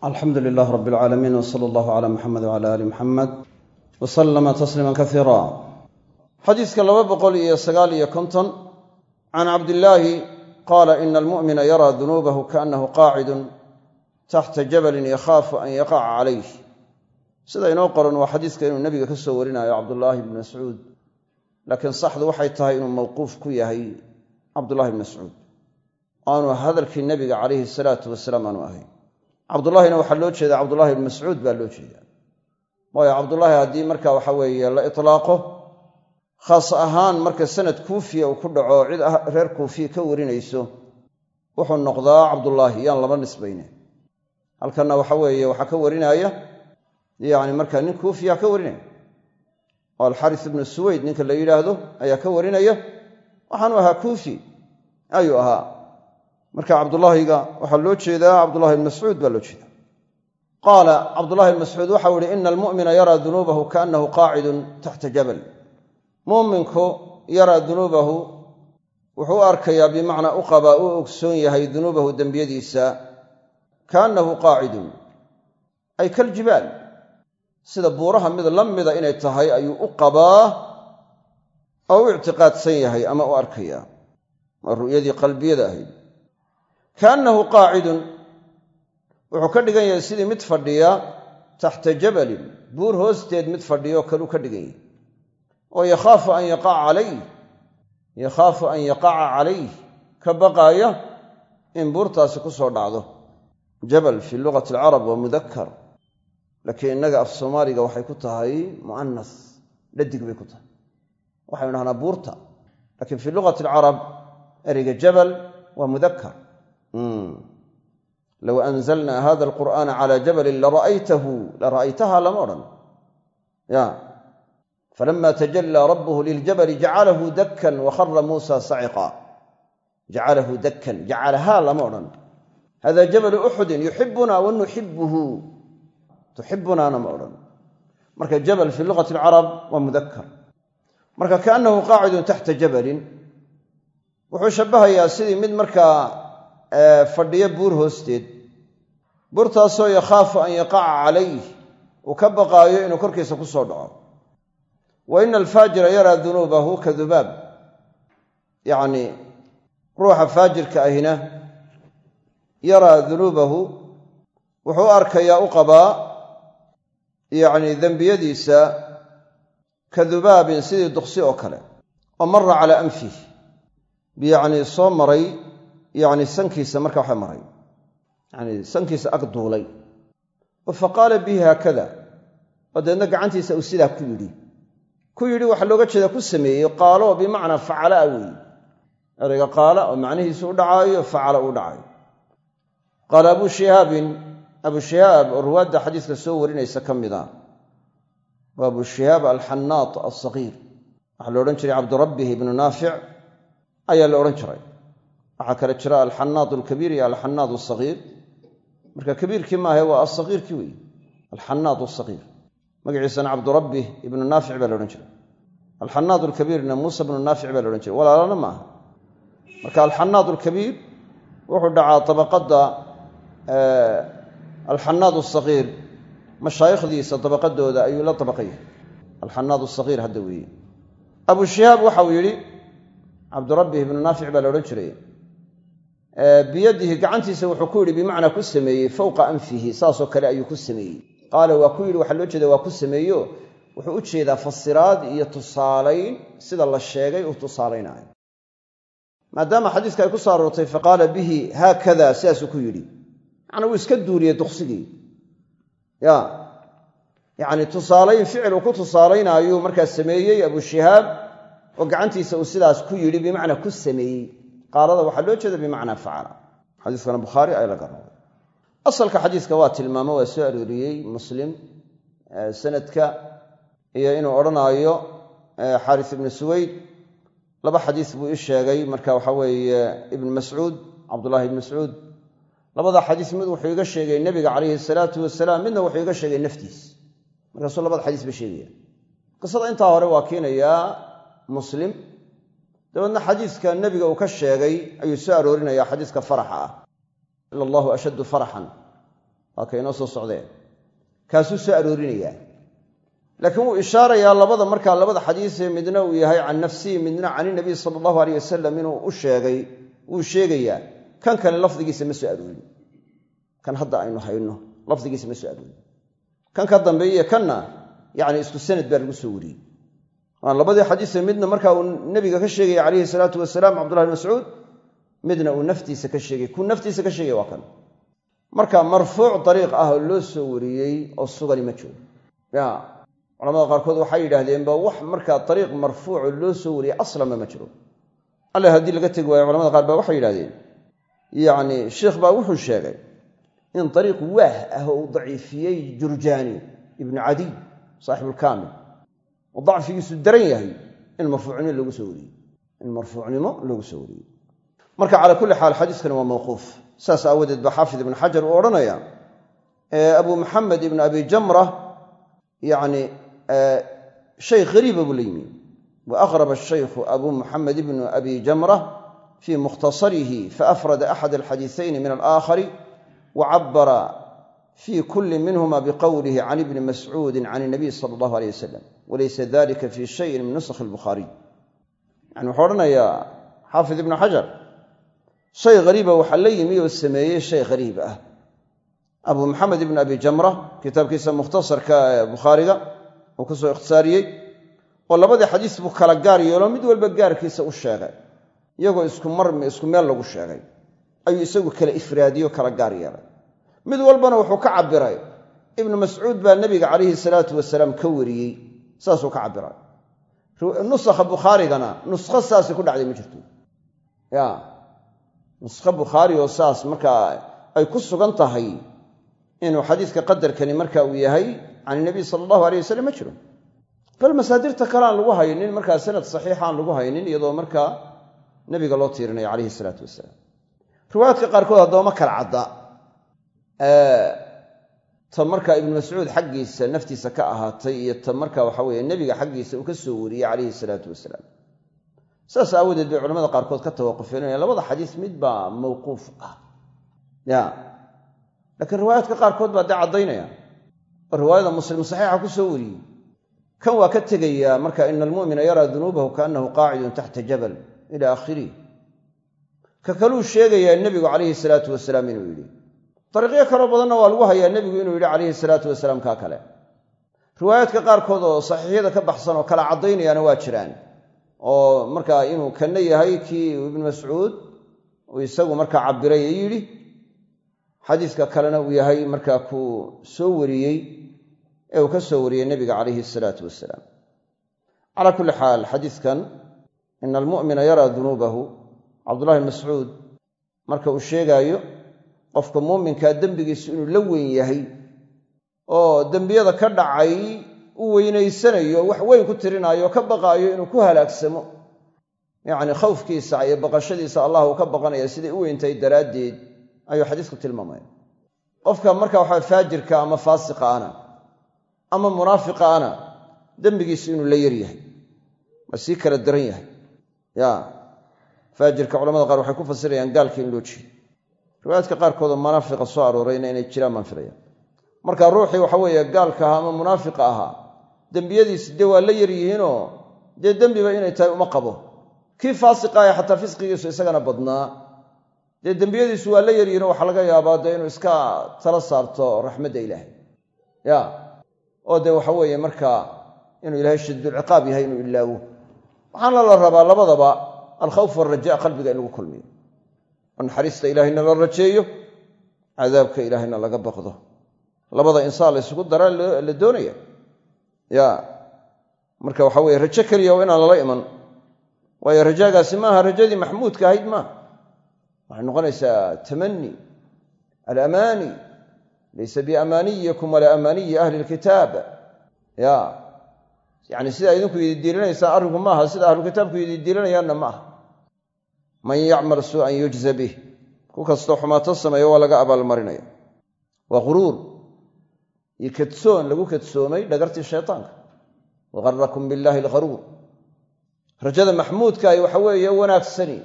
alxamdu lilaah rab alcaalamiin w sala allahu cala muxamed wcala ali muxamed wa salama tasliima kasiira xadiiska laba boqol iyo sagaal iyo konton can cabdillaahi qaala ina almu'mina yaraa dunuubahu kaannahu qaacidun taxta jabalin yakhaafu an yaqaca calayh sida inoo qoran waa xadiiska inuu nebiga ka soo warinayo cabdullaahi bni mascuud. Laakiin saxdu waxay tahay inuu mawquuf ku yahay cabdullahi bni mascuud. Aanu hadalkii nebiga calayhi salaatu wasalaam aanu ahayn cabdullaahina waxaa loo jeedaa cabdullahi bni mascuud baa loo jeedaa. Waayo cabdullaahi haddii marka waxa weeye la itlaaqo khaas ahaan marka sanad kuufiya uu ku dhaco cid reer kuufiya ka warinayso wuxuu noqdaa cabdullaahi yaan laba nisbayne. Halkanna waxa weeye waxaa ka warinaya yacni markaa nin kuufiya ka warinaya oo alxaris ibnu suweyd ninka la yidhaahdo ayaa ka warinaya. Waxaanu ahaa kuufi ayuu ahaa marka cabdulaahiga waxaa loo jeedaa cabdullahi bn mascuud baa loo jeeda qaala cabdullahi bn mascuud waxau ihi ina almu'mina yaraa dunuubahu kaannahu qaacidun taxta jabal. Muuminku yaraa dunuubahu wuxuu u arkayaa bimacnaa u qabaa u ogsoon yahay dunuubahu dembiyadiisa kaannahu qaacidun ay kaljibaal sida buuraha mid la mida inay tahay ayuu u qabaa oo u ictiqaadsan yahay ama u arkayaa. Waa ru'yadii qalbiyada ahayd kaannahu qaacidun wuxuu ka dhigan yahay sidii mid fadhiya taxta jabalin buur hoosteed mid fadhiyo kaluu ka dhigan yahay. Oo yakhaafu an yaqaca calayh yakhaafu an yaqaca calayh ka baqaaya in buurtaasi ku soo dhacdo. Jabal fii lugati alcarab waa mudakar laakiin innaga af soomaaliga waxay ku tahay mu'anas dhadig bay ku tahay. Waxaynu dhahnaa buurta. Laakiin fii lugati alcarab ereyga jabal waa mudakar low anzalna hada alqur'aana cala jabalin lara'aytahu lara'aytaha lama odhan. Ya. Falama tajallaa rabbuhu liljabali jacalahu dakkan wakhara muusa saciqa jacalahu dakkan. Jacalahaa lama odhan. Hada jabalu uxudin yuxibuna wa tuxibunaana ma odhan. Marka jabal fii lugati alcarab waa mudakar marka kaannahu qaacidun taxta jabalin. Wuxuu shabbahayaa sidii mid markaa fadhiyo buur hoosteed. Buurtaasoo yakhaafu an yaqaca calayh. Uu ka baqaayo inuu korkiisa ku soo dhaco. Wa ina alfaajira yaraa dunuubahu ka dubaab. Yacni ruuxa faajirka ahina yaraa dunuubahu wuxuu arkayaa u qabaa yacni dembiyadiisa ka dubaabin sidii duqsi oo kale. Oo mara calaa anfih biyacnii soo maray yacni sankiisa marka waxa maray. Yacni sankiisa ag duulay. Oo bihi haakada. Oo deedna gacantiisa uu sidaa ku yidhi. Ku yidhi waxaa looga jeeda ku sameeyey qaalo bimacnaa facala a weeye erayga qaala oo macnihiisu u dhacaayo facala u dhacayo qaala abuu shihaabin abuu shihaab oo ruwaadda xadiiska soo warinaysa ka mid a waa abuu shihaab alxannaat alsagiir waxaa la odhan jiray cabdurabbih ibnu naafic ayaa la odhan jiray waxaa kale jira alxanaad alkabiir iyo alxanaad asagiir marka kabiirkii maahe waa asagiirkii wey alxanaad asagiir magaciisana cabdurabbih ibnu naafic baa la odhan jiray. Alxanaad alkabiirna muusa bnu naafic baa la odhan jiray. Walaalana ma aha marka alxanaad alkabiir wuxuu dhacaa dabaqadda alxanaad asagiir mashaayikhdiisa dabaqadooda ayuu la dabaqaya alxanaad asagiir hadda weeye. Abuu shihaab waxauu yidhi cabdurabbih ibnu naafic baa la odhan jiray biyadihi gacantiisa wuxuu ku yidhi bimacnaa ku sameeyey fowqa anfihi saasoo kale ayuu ku sameeyey. Qaala waa ku yidhi waxaa loo jeeda waa ku sameeyo? Wuxuu u jeedaa fasiraad iyo tusaalayn sida la sheegay uu tusaalaynayo. Maadaama xadiiska ay ku soo faqaala bihi haakada sidaasuu ku yidhi. Macnaa wuu iska duuriyey duqsigii. Ya yacni tusaalayn ficil uu ku tusaalaynaayu markaa sameeyey abuu shihaab oo gacantiisa uu sidaas ku yidhi bimacnaa ku sameeyey qaalada waxaa loo jeeda bimacnaa facala xadiiskana bukhaari ay laga rabay asalka xadiiska waa tilmaamo waa soo arooriyey muslim sanadka iyo inuu odhanaayo xaaris ibnu suweyd laba xadiis buu ii sheegay marka waxa weeye ibnu mascuud cabdullahi ibnu mascuud. Labada xadiis mid wuxuu iga sheegay nebiga calayhi salaatu wasalaam midna wuxuu iga sheegay naftiis. Markaasuu labada xadiis ba sheegaya qisada intaa hore waa keenayaa muslim dabeedna xadiiska nebiga uu ka sheegay ayuu soo aroorinaya xadiiska faraxa ah. Ila allahu ashaddu faraxan. Waa ka inoo soo socdeen. Kaasuu soo aroorinayaa laakiin wuu ishaarayaa labada markaa labada xadiisee midna uu yahay can nafsihi midna can inabiy sala allahu aleyh wasalam inuu u sheegay wuu sheegayaa. Kan kale lafdigiisa ma soo aroorin. Kan hadda aynu hayno lafdigiisa baa lagu soo wariyey labadii xadiise midna marka uu nebiga ka sheegaya calayhi salaatu wasalaam cabdullahi bn mascuud midna uu naftiisa ka sheegay. Kuu naftiisa ka sheegay waa kan. Marka marfuuc dariiq ah oo loo soo wariyey oo sugani ma jiro. Ya culamada qaarkood waxay yidhaahdeenba wax markaa dariiq marfuuco loo soo wariyey aslanba ma jiro. Alle haddii laga tegi waayo culamada qaar baa waxay yidhahdeen yacni sheikh baa wuxuu sheegay in dariiq waah ah oo uu daciifiyey jurjaani ibnu cadiy saaxibulkaamil oo dacfigiisu daran yahay in marfuucnimo loogu soo wariyey. In marfuucnimo loogu soo wariyey. Marka calaa kulli xaal xadiiskani waa mawquuf. Saas aawadeed baa xaafid ibnu xajar uu odhanaya abu maxamed ibnu abi jamra yacni shay hariiba buu la yimi wa aqraba ashaykhu abu muxamed ibnu abi jamra fii mukhtasarihi faafrada axad alxadiisayni min fii kulli minhuma biqowlihi can ibni mascuudi can inabiy sala allahu aleyh wasalam walaysa dalika fi shayin min nusakhi albukhaariy yani wuxuu odhanayaa xaafid ibnu xajar shay hariiba waxaa la yimi oo sameeyey shay hariib ah abu maxamed ibnu abi jamra kitaabkiisa mukhtasarka ee bukhaariga uu ku soo ikhtisaariyey oo labadii xadiis buu kala gaar yeelo mid walba gaarkiisa u sheegay iyagoo isku marmi isku meel lagu sheegay ayuu isagu kala ifraadiyo kala gaar mid walbana wuxuu ka cabiray ibnu mascuud baa nebiga calayhi salaatu wasalaam ka wariyey saasuu ka cabiray nusakha bukhaarigana nuskho saasay ku dhacday ma jirto. Ya nuskho bukhaari oo saas markaa ay ku sugan tahay inuu xadiiska qadarkani marka uu yahay can inabiy sala allahu aleyh wasalam ma jiro. Bal masaadirta kale aan lagu haynin markaa sanad saxiixa aan lagu haynin iyadoo markaa nebiga loo tiirinayo calayhi salaatu wasalaam. Riwaayaadka qaarkood haddooma kala cadda ta markaa ibnu mascuud xaggiisa naftiisa ka ahaatay iyo ta marka waxa weye nebiga xaggiisa uu ka soo wariyey calayhi salaatu wasalaam. Saas aawadeed bay culamada qaarkood ka tawaqufeen labada xadiis mid baa mawquuf ah. Ya. Laakiin riwaayaadka qaarkood baa dee caddaynaya. Oo riwaayada muslim saxiixa ku soo wariyey. Kan waa ka tegayaa marka ina almu'mina yaraa dunuubahu kaannahu qaacidun taxta jabal ila aakhirih ka kaluu sheegayaa nebigu calayhi salaatu wasalaam inuu yidhi dariiqyo kaloo badanna waa lagu hayaa nebigu inuu yidhi calayhi salaatu wasalaam kaa kale. Riwaayaadka qaarkood oo saxiixyada ka baxsan oo kala caddaynayaana waa jiraan. Oo markaa inuu kanna yahay kii ibnu mascuud uu isagu markaa cabbiray ee yidhi xadiiska kalena uu yahay markaa kuu soo wariyey ee uu ka soo wariyey nebiga calayhi salaatu wasalaam. Calaa kulli xaal xadiiskan ina almu'mina yaraa dunuubahu. Cabdullahi mascuud marka uu sheegaayo qofka muuminkaa dembigiisu inuu la weyn yahay oo dembiyada ka dhacay u weynaysanayo wax weyn ku tirinaayo ka baqaayo inuu ku halaagsamo. Yacni khawfkiisa iyo baqashadiisa allah uu ka baqanaya siday u weyntahay daraaddeed ayuu xadiisku tilmaamaya. Qofka marka waxaa faajirka ama faasiqa ana ama munaafiqa ana dembigiisu inuu la yar yahay waa sii kala daran yahay. Ya faajirka culamada qaar waxay ku fasirayaan gaalka in loo jeedo riwaayaadka qaarkoodoo munaafiqa soo aroorayna inay jiraan baan filaya marka ruuxii waxa weeye gaalka ahaa ama munaafiqa ahaa dembiyadiisi dee waa la yar yihiinoo dee dembiba inay tahay uma qabo. Kii faasiqa xataa fisqigiisu isagana badnaa. Dee dembiyadiisu waa la yaryihin waxaa laga yaabaa dee inuu iska tala saarto raxmadda ilaahay. Ya oo dee waxa weeye markaa inuu ilaahay shadiidulciqaab yahay inuu ilaawo. Waxaana la rabaa labadaba alkhawf waalraja qalbiga in lagu kulmiyo oo naxariista ilaahayna la rajeeyo cadaabka ilaahayna laga baqdo. Labada insaan la ysugu daraa la doonaya? Ya marka waxa weye rajo keliya waa inaan lala iman. Waayo rajaagaasi maaha rajadii maxmuudka ahayd maaha. Waxay noqonaysaa tamani alamaani laysa biamaaniyikum walaa amaaniyi ahli lkitaab ya yani sidaa idinku ididiilinaysaan arrinku maaha sida ahlukitaabku ididiilinayaanna ma aha man yacmal suu'an yujza bih. Ku kastoo xumaato sameeyo waa laga abaalmarinaya waa quruur iyo kadsoon lagu kadsoomay dhagartii shaytaanka. Wagarakum billaahi algharuur. Rajada maxmuudkaahi waxa weeye wanaagsani.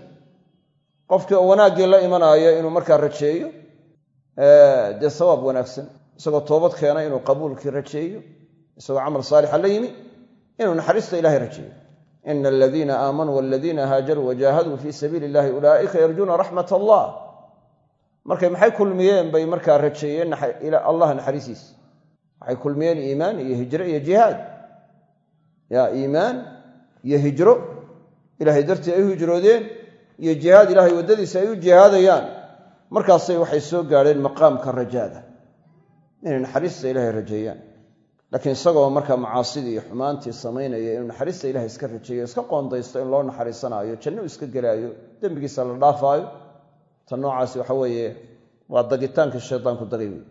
Qofkii oo wanaaggii la imanaayo inuu markaa rajeeyo dee sawaab wanaagsan. Isagoo toobad keena inuu qabuulkii rajeeyo isagoo camal saalixa la yimi inuu naxariista ilahay rajeeyo ina aladiina aamanuu waladiina haajaruu wajaahaduu fii sabiili illahi ulaa'ika yarjuuna raxmat allah markay maxay kulmiyeen bay markaa rajeeyeen allah naxariisiisa waxay kulmiyeen iimaan iyo hijro iyo jihaad. Ya iimaan iyo hijro. Ilahay dartii ay u hijroodeen iyo jihaad ilahay waddadiisa ay u jihaadayaan. Markaasay waxay soo gaadheen maqaamka rajaada. Inay naxariista ilahay rajeeyaan laakiin isagoo markaa macaasidii iyo xumaantii samaynaya inuu naxariista ilahay iska rajeeyo iska qoondaysto in loo naxariisanaayo janno iska gelaayo dembigiisa la dhaafaayo ta noocaasi waxa weeye waa dagitaanka shaydaanku dagay wey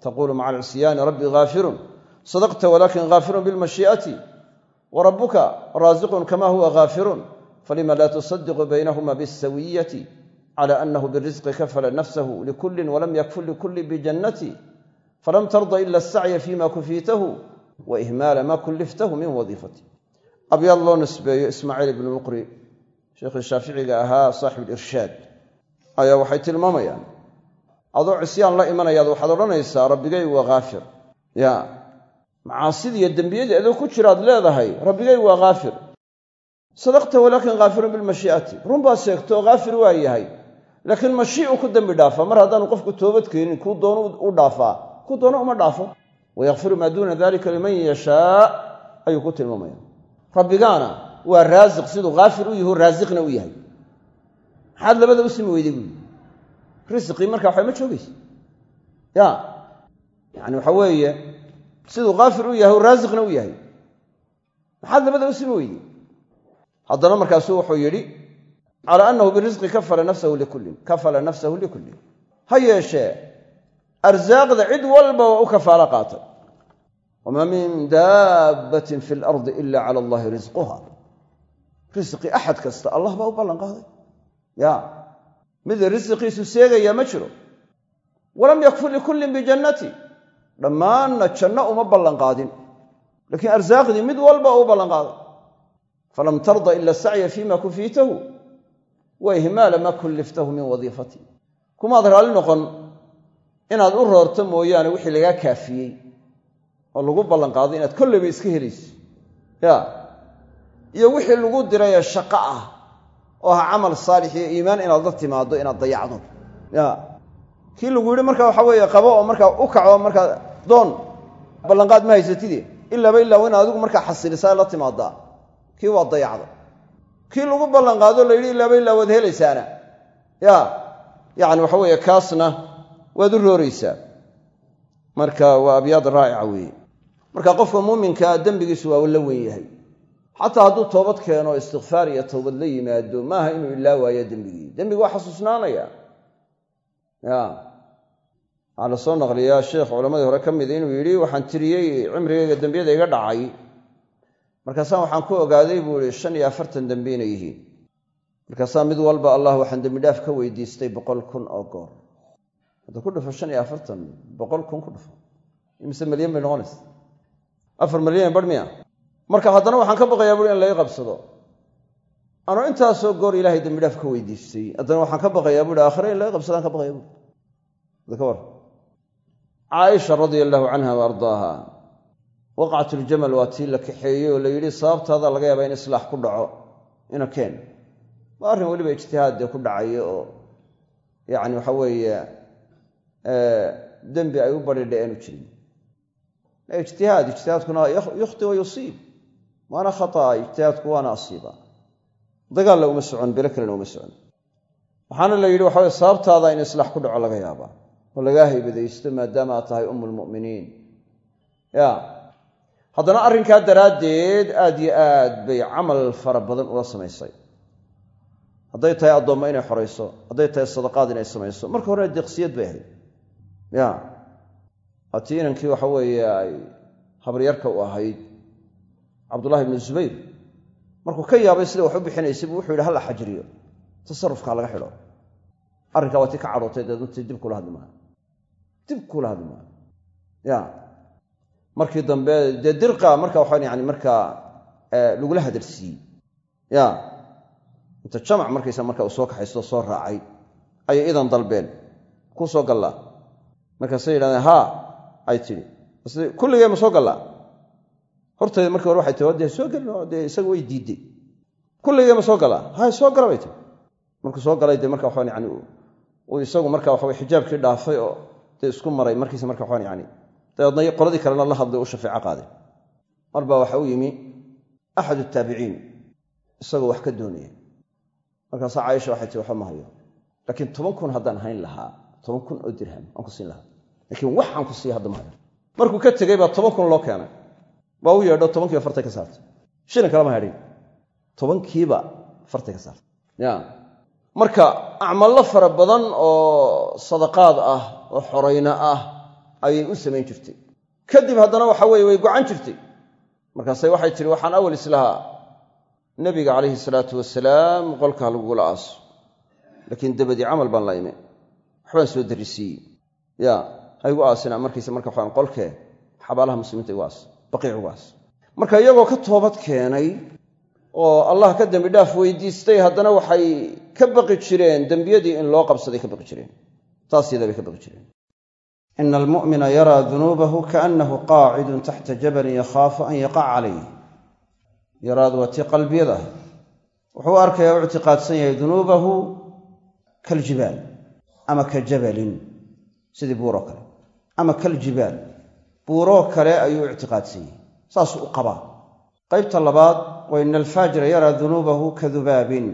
taquulu maca alcisyaani rabbi haafirun sadaqta walakin haafirun bilmashii'ati wa raasiqun kama huwa haafirun falima laa tusadiqu baynahuma bisawiyati cala anahu birisqi kafala nafsahu likulin walam yakful likulli bijannati falam tarda ila asacya fima kufiitahu wa ihmaala ma kulliftahu min wadiifati abyaad loo nisbeeyo ismaaciil ibnu muqri sheekhii shaaficiga ahaa saaxib irshaad ayaa waxay tilmaamayaan adoo cisyaan la imanayaad waxaad odhanaysaa rabbigay waa haafir ya macaasidii iyo dembiyadii adoo ku jiraad leedahay rabbigay waa haafir sadaqta walaakin haafirun bilmashii'ati run baad sheegto haafir waa yahay laakiin mashii'u ku dembi dhaafaa mar haddaanu qofku toobad keenin kuu doono u dhaafaa kuu doono uma dhaafo. Wayakfiru maa duuna dalika liman yashaa ayuu ku tilmaamaya. Rabbigaana waa raasiq siduu haafir u yaho raasiqna u yahay. Maxaad labada u simi weyday buui risqii marka waxba ma joogaysa ya yani waxa weeye siduu haafir u yahay raasiqna u yahay. Maxaad labada u simi weyday? Haddana markaasuu wuxuu yidhi calaa annahu birisqi kafala nafsahu likullin kafala nafsahu likullin ha yeeshee arsaaqda cid walba waa u kafaalo qaatay wamaa min daabbatin fi lardi ila cala allahi risquha risqi axad kasta allah baa u ballan qaaday ya mid risqiisu seegaya ma jiro walam yakfur likullin bijannati dhammaanna janno uma ballan qaadin laakiin arsaaqdii mid walba u ballan qaaday falam tarda ila sacya fima kufiitahu wa ihmaala maa kulliftahu min wadiifati kumaad raalli inaad u roorto mooyaane wixii lagaa kaafiyey oo lagu ballan qaaday inaad kolleyba iska helayso ya. Iyo wixii lagu dirayee shaqo ah oo ah camal saalix iyo iimaan inaad la timaado inaad dayacdo. Ya. Kii lagu yidhi marka waxa weeye qabo oo markaa u kaco markaa doon ballanqaad ma haysatide ilaaba ilaa inaad adigu markaa xasilisaa la timaadaa kii waa dayacda kii lagu ballanqaado la yidhi ilaaba ilaa waad helaysaana. Ya. Yacni waxa weeye kaasna waad u rooraysaa. Marka waa abyaad raa'ica weeye. Marka qofka muuminkaa dembigiisu waa la wen yahay. Xataa hadduu toobad keeno istikfaar iyo towbad la yimaado maaha inuu ilaa waayo dembigii. Dembigi waa xasuusnaanaya. Ya. Waxaa la soo naqliyaa sheekh culammadii hore ka mida inuu yidhi waxaan tiriyey cimrigayga dembiyada iga dhacay. Markaasaan waxaan ku ogaaday buu ihi shan iyo afartan dembi inay yihiin. Markaasaa mid walba allah waxaan dembidhaaf ka weydiistay boqol kun oo goor hadda ku dhufo shan iyo afartan boqol kun ku dhufo imise malyan bay noqonaysa afar malyan bar miya. Marka haddana waxaan ka baqayaa buui in laga qabsado. Anoo intaasoo goor ilaahay dembidhaaf ka weydiistay haddana waxaan ka baqayaa buui aakhire in laga qabsadaan ka baqaya war. Caaisha radia allaahu canha wa ardaaha waqcatuljamal waa tii la kaxeeyey oo la yidhi sababtaada laga yaaba in islaax ku dhaco ina keen. Waa arrin weliba ijtihaad dee ku dhacaya oo yacni waxa weeye dembi ay u badhidha aanu jirin. Ijtihaad ijtihaadkuna yukhti wa yusiib. Waana khataa ijtihaadku waana asiiba. Dagaalla uma socon belo kalena uma socon. Waxaana la yidhi waxa weye sababtaada in islaax ku dhaco laga yaabaa. Oo lagaa haybadaysto maadaama aad tahay umu lmu'miniin ya haddana arrinkaa daraaddeed aad yo aad bay camal fara badan ula samaysay. Hadday tahay addoommo inay xorayso hadday tahay sadaqaad inay samayso marka hore deeqsiyad bay ahayd ya. Waatii inankii waxa weeye ay habaryarka u ahayd cabdullahi ibnu zubayr. Markuu ka yaabay sida wax u bixinaysay buu wuxuu yidhi halla xajriyo tasarufkaa laga xidho. Arrinkaa waa tii ka cadhootay dee runtii dib kula hadli dib kula hadli ya. Markii dambe dee dirqa marka waxaan yani markaa lagula hadarsiiyey ya. Inta jamac markaysa marka uu soo kaxaysto soo raacay ayay idan dalbeen. Kuu soo gallaa markaasay yidhahdeen haa ay tidhi. Kulligee ma soo gallaa hortayda markii hore waxay tii dee soo gelin dee isaga way diidday kulligee ma soo gallaa hay soo gala bay tii markuu soo galay dee marka waxaan yani uu isagu marka waxa xijaabkii dhaafay oo dee isku maray markiisa marka waxaan yani dabeedna qoladii kalena la hadlay u shafeeco qaaday. Mar baa waxa u yimi axad taabiciin isagoo wax ka doonaya markaasaa caaisha waxay tii waxba ma hayo. Laakiin toban kun haddaan hayn lahaa toban kun oo dirham aan ku siin lahaa. Laakiin wax aan ku siiya hadda ma hayo markuu ka tegey baa toban kun loo keenay. Waa u yeedho tobankiiba fartay ka saartay. Shilin kalama hadhin tobankiiba fartay ka saartay. Ya. Marka acmallo fara badan oo sadaqaad ah oo xorayno ah ayay u samayn jirtay. Kadib haddana waxa weye way gocan jirtay. Markaase waxay tihi waxaan awal islahaa. Nebiga calayhi salaatu wasalaam qolkaa lagugula aaso. Laakiin dabadii camal baan la imi waxbaan soo darisiiyey ya ha igu aasina markiisa marka waxaan qolkee xabaalaha muslimiinta igu aas baqiic ugu aas. Marka iyagoo ka toobad keenay oo allah ka dembi dhaaf weydiistay haddana waxay ka baqi jireen dembiyadii in loo qabsaday ka baqi jireen. Taas bay ka baqi jireen. Ina almu'mina yaraa dunuubahu kaannahu qaacidun taxta jabalin yakhaafu an yaqaca calayh yaraadu waa tii qalbiyada. Wuxuu u arkayaa u ictiqaadsan yahay ama ka jabalin sidii buuroo kale ama kaljibaal buuroo kale ayuu u ictiqaadsan yahay saasuu u qabaa qaybta labaad wa ina alfaajira yaraa dunuubahu ka dubaabin.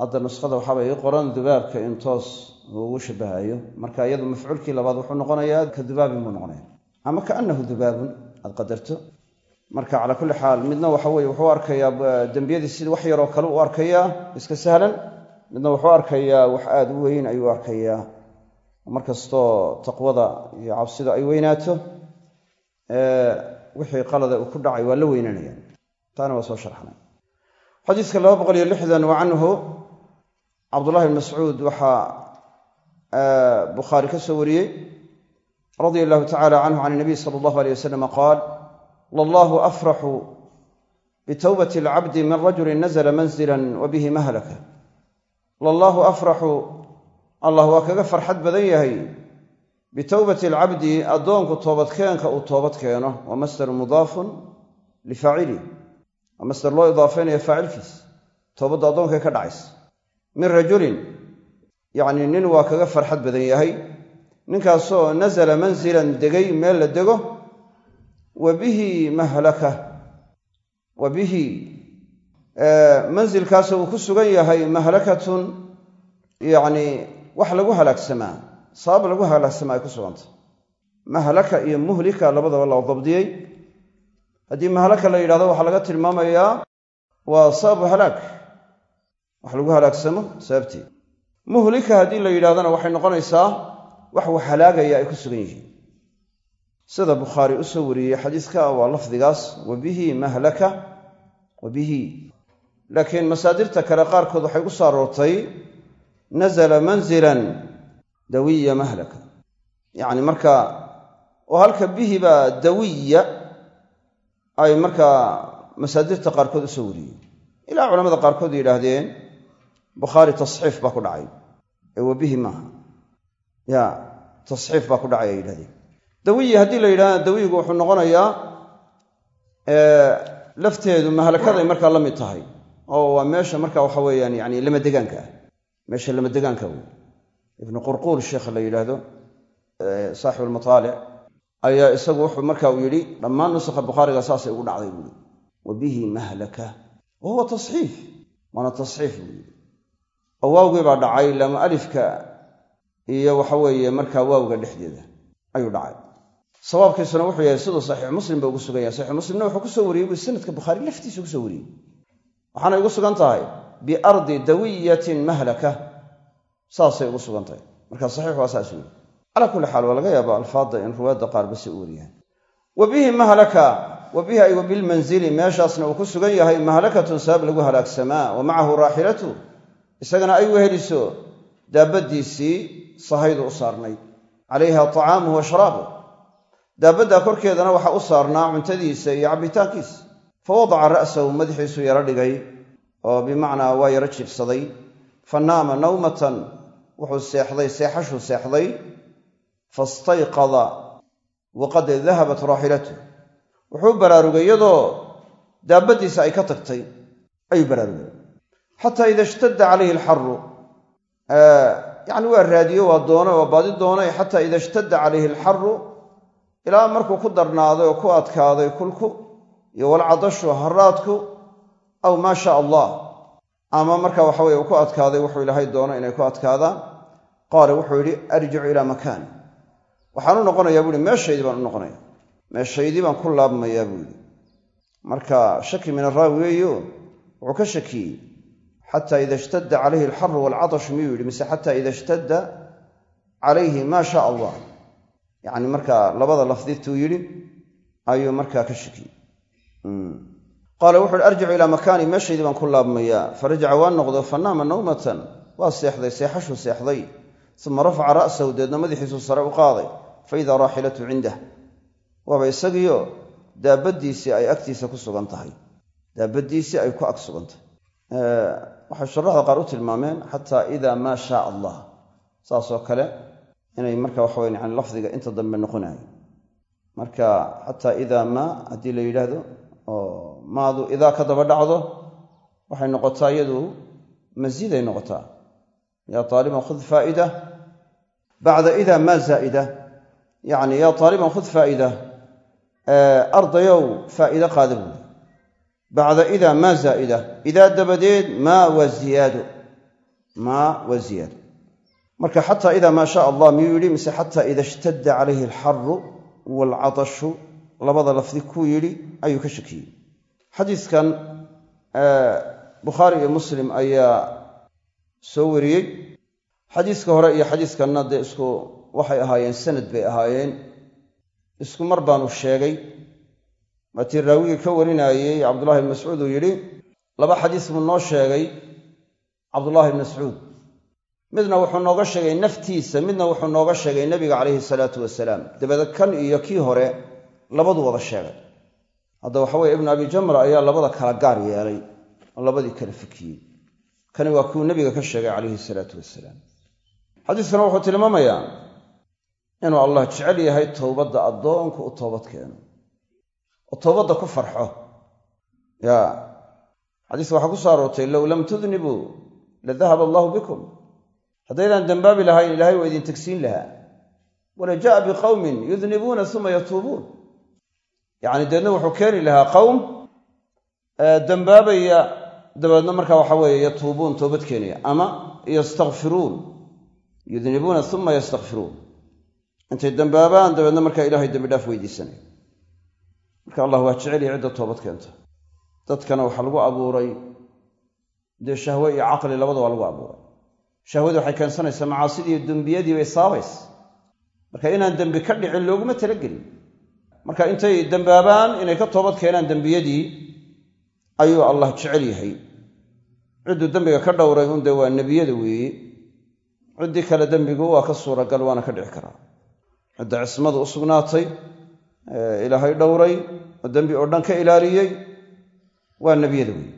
Hadda nuskhada waxaaba ii qoran dubaabka in toos uugu shabahayo marka iyadu mafcuulkii labaad wuxuu noqonayaa ka dubaabin buu noqonaya ama kaannahu dubaabun aad qadarto. Marka calaa kulli xaal midna waxa weye wuxuu arkayaa dembiyadii sidii wax yaroo kale u arkayaa iska sahlan midna wuxuu arkayaa wax aada u weyn ayuu arkayaa. Markastoo taqwada iyo cabsidu ay weynaato wixii qalada uu ku dhacay waa la weynanaya. Taana waa soo sharxnay xadiiska laba boqol iyo lixdan wa canhu cabdullahi bn mascuud waxaa bukhaari ka soo wariyey radia allahu tacala canhu can inabiy sala allahu aleyh wasalam qaal lallahu afraxu bitowbati alcabdi min rajuli nazla manzila wa bihi mahlaka lallahu afraxu. Allah waa kaga farxad badan yahay. Bitowbati alcabdi addoonku toobadkeenka uu toobad keeno. Waa masdaru mudaafun lifaacilih waa masdar loo idaafaynayo faacilkiis toobadda addoonkay ka dhacaysa min rajulin yacni nin waa kaga farxad badan yahay. Ninkaasoo nasala mansilan degay meel la dego. Wa bihi mahlaka. Wa bihi mansilkaasoo uu ku sugan yahay mahlakatun yacni wax lagu halaagsamaa sabab lagu halaagsamaa ay ku sugantay mahlaka iyo muhlika labadaba la dabdiyey. Haddii mahlaka la yidhahdo waxaa laga tilmaamayaa waa sababu halaag. Wax lagu halaagsamo sababtii muhlika haddii la yidhahdana waxay noqonaysaa wax wax halaagaya ay ku sugan yihiin. Sida bukhaari u soo wariyey xadiiska waa lafdigaas wa bihi mahlaka wa bihi laakiin masaadirta kale qaarkood waxay ku soo aroortay nazala manzilan dawiya mahlaka. Yacni marka oo halka bihi baa dawiya ay markaa masaadirta qaarkood u soo wariyeen. Ilaa culamada qaarkood yidhaahdeen bukhaari tasxiif baa ku dhacay. Ee bihi maaha. Ya tasxiif baa ku dhacay ay yidhahdeen dawiyi haddii la yidhahdana dawiyigu wuxuu noqonayaa lafteedu mahlakaday markaa la mid tahay oo waa meesha marka waxa weeyaan yani lamadegaanka ah. Meesha lamadegaanka wey ibnu qurquur sheekha la yidhaahdo saaxib almataalic ayaa isagu wuxuu marka uu yidhi dhammaan nusakha bukhaariga saasay ugu dhacday buui wa bihi mahlaka. Wa huwa tasxiif. Waana tasxiif buu yidhi. Oo waawgii baa dhacay lama alifka iyo waxa weeye markaa waawga dhexdeeda ayuu dhacay. Sawaabkiisuna wuxuu yahay siduu saxiix muslim ba ugu sugan yahay. Saxiix muslimna wuxuu ku soo wariyey buu sanadka bukhaari laftiisa ku soo wariyey waxaana igu sugan tahay biardi dawiyatin mahlaka. Saasay ugu sugan tahay. Marka saxiix waa saas weyy calaa kulli xaal waa laga yaaba alfaadda in ruwaadda qaar basi u wariyaan. Wa bihi mahlaka wa bihi wa bilmanzili meeshaasna uu ku sugan yahay mahlakatun sabab lagu halaagsamaa wa macahu raaxilatu. Isagana ay weheliso daabaddiisii sahaydu u saarnayd calayha طacaamuhu wa sharaabuh daabaddaa korkeedana waxaa u saarnaa cuntadiisa iyo cabbitaankiisa fa wadaca ra'sahu madaxiisu yaro dhigay oo bimacnaa waa yaro jiibsaday fa naama nawmatan wuxuu seexday seexashuu seexday fastayqada waqad dahabat raaxilatu wuxuu baraarugay iyadoo daabaddiisa ay ka tagtay ayuu baraarugay xataa ida ishtadda calayhi alxaru yacni waa raadiyo waa doona waa baadi doonay xataa ida ishtadda calayhi alxaru ilaa markuu ku darnaaday oo ku adkaaday kulku iyo walcadashu haraadku aw maa shaa allah. Ama marka waxa weye uu ku adkaaday wuxuu ilaahay doono inay ku adkaadaan. Qaala wuxuu yidhi arjicu ilaa makaani waxaan u noqonayaa buu yihi meeshaydii baan u noqonaya meeshaydii baan ku laabmayaa buu yidhi. Marka shaki min araawi wuxuu ka shakiyey xataa ida ishtadda calayhi alxaru waalcatashu miyuu yidhi mise xataa ida ishtadda calayhi maa shaa allah. Yacni markaa labada lafdituu yidhi ayuu markaa ka shakiyey qaala wuxu uhi arjicu ilaa makaani meeshaydii baan ku laabmayaa. Farajaca waa noqdo fanaama nawmatan. Waa seexday seexashuu seexday. Uma rafaca ra'sahu deedna madaxiisuu sare u qaaday. Fa raaxilatu cindah. Waaba isagiio daabaddiisii ay agtiisa ku sugan tahay. Daabaddiisii ay ku ag sugan tahay. Waxay sharaxda qaar u tilmaameen xataa idaa maa shaa allah saasoo kale inay marka waxaweyn yani lafdiga inta dambe noqonayo marka xataa idaa maa haddii la yidhaahdo oo maadu idaa ka daba dhacdo waxay noqotaa iyadu masiiday noqotaa. Yaa taaliban khud faa'ida bacda ida maa zaa'ida yacni yaa taaliban khud faa'ida ardayow faa'iide qaada buuli bacda ida maa zaa'ida idaa dabadeed maa waa ziyaado maa waa ziyaado marka xataa idaa maa shaa allah miyuu yidhi? Mise xataa ida ishtadda calayhi alxaru waalcatashu labada lafdi kuu yidhi ayuu ka shakiyey. Xadiiskan bukhaari iyo muslim ayaa soo wariyey. Xadiiska hore iyo xadiiskanna dee isku waxay ahaayeen sanad bay ahaayeen. Isku mar baanu sheegay. Waatii raawigii ka warinaayey cabdullahi bn mascuud uu yidhi laba xadiis buu noo sheegay cabdullaahi bn mascuud. Midna wuxuu nooga sheegay naftiisa midna wuxuu nooga sheegay nebiga calayhi salaatu wasalaam. Dabeed kan iyo kii hore labadu wada sheegay. Hadda waxa weye ibnu abi jamra ayaa labada kala gaar yeelay oo labadii kala fikiyey. Kani waa kuu nebiga ka sheegay calayhi salaatu wasalaam xadiiskana wuxuu tilmaamayaa inuu allah jecel yahay towbadda addoonku u toobad keeno oo toobadda ku farxo. Ya xadiiska waxaa ku soo aroortay low lam tudnibuu la dahaba allahu bikum. Haddaydaan dembaabi lahayn ilahay waa idin tegsiin lahaa. Wala ja'a biqawmin yudnibuuna uma yatuubuun yacni deedna wuxuu keeni lahaa qowm dembaabaya dabeedna marka waxa weeye yatuubuun toobad keenaya ama yastakfiruun yudnibuuna uma yastakfiruun intay dembaabaan dabeedna markaa ilahay dembi dhaaf weydiisanaya. Marka allah waa jeceliya cidda toobad keenta. Dadkana waxaa lagu abuuray dee shahwe iyo caqli labada waa lagu abuuray. Shahwadii waxay keensanaysaa macaasidii dembiyadii bay saabaysa marka inaan dembi ka dhicin looguma talagelin marka intay dembaabaan inay ka toobad keenaan dembiyadii ayuu allah jecel yahay. Cidduu dembiga ka dhowray un dee waa nebiyada weeye. Ciddii kale dembigu waa ka suuragal waana ka dhici karaa. Cidda cismadu u sugnaatay ilaahay dhowray oo dembi oo dhan ka ilaaliyey waa nebiyada weeye.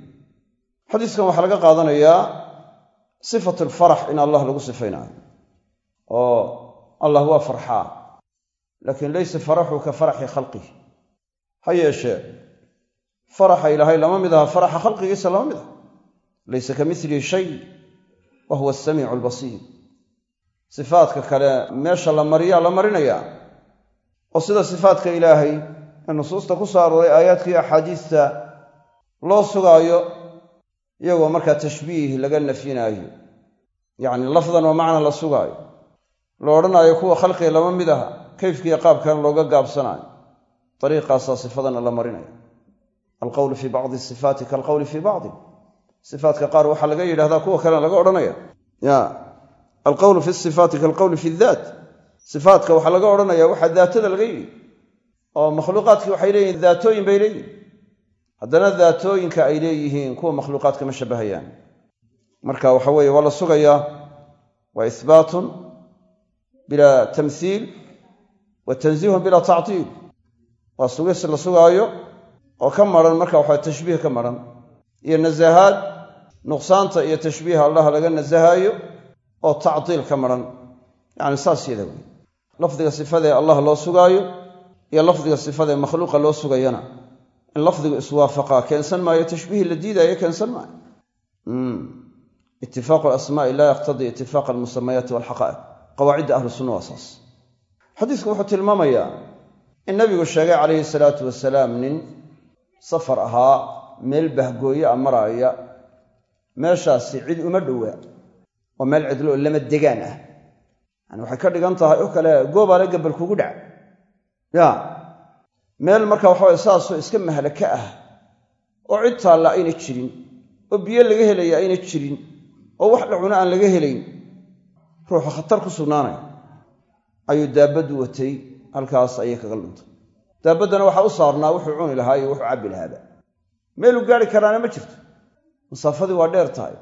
Xadiiskan waxaa laga qaadanayaa sifat alfarax in allah lagu sifaynaayo oo allah waa farxaa laakiin laysa faraxu ka faraxi khalqihi ha yeeshee faraxa ilaahay lama mid aha faraxa khalqigiisa lama mid aha laysa ka milihi shay wa huwa asamiicu albasiir sifaadka kale meesha la mariyaa la marinayaa. Oo sida sifaadka ilaahay ee nusuusta ku soo arooray aayaadka iyo axaadiista loo sugaayo iyagoo markaa tashbiih laga nafyinaayo yacni lafdan oo macna la sugaayo. La odhanaayo kuwa khalqiga lama mid aha kayfkiiyo qaabkan looga gaabsanaayo dariiqaasaa sifadana la marinaya alqowlu fii bacdi sifaati kaalqowli fii bacdi. Sifaatka qaar waxaa laga yidhahdaa kuwa kalena laga odhanaya. Ya alqowlu fi sifaati kaalqowli fi daat sifaatka waxaa laga odhanaya waxaa daatada laga yidhi. Oo makhluuqaadkii waxay leeyihiin daatooyin bay leeyihiin haddana daatooyinka ay leeyihiin kuwa makhluuqaadka ma shabahayaan. Marka waxa weeye waa la sugayaa. Waa ihbaatun bilaa tamhiil wa tanziihun bilaa tactiil waa sugis la sugaayo oo ka maran marka waxaa tashbiih ka maran. Iyo nasahaad nuqsaanta iyo tashbiiha allah laga nasahaayo oo tacdiil ka maran. Yacni saas yada wey lafdiga sifadee allah loo sugaayo iyo lafdiga sifadee makhluuqa loo sugayana. In lafdigu iswaafaqaa keensan maayo tashbiih la diidaayo keensan maayo. Itifaaqu asmaai laa yaqtadii itifaaqa almusamayaati walxaqaa'iq qawaacidda ahlu sunna waa saas xadiisku wuxuu tilmaamayaa in nabigu sheegay calayhi salaatu wasalaam nin safar ahaa meel bahgooye a maraaya meeshaasi cid uma dhowaa waa meel cidlo oo lama degaan ah. Yani waxay ka dhigan tahay oo kale goobaale gabal kugu dhac. Ya meel marka waxaway saasoo iska mahlaka ah oo cid taalla ayna jirin oo biyo laga helaya ayna jirin oo wax dhacuna aan laga helayn ruuxa khatar ku sugnaanaya ayuu daabaddu watay halkaas ayay kaga luntay. Daabaddana waxaa u saarnaa wuxuu cuni lahaa iyo wuxuu cabbi lahaaba meeluu gaari karaana ma jirto. Masaafadii waa dheer tahay.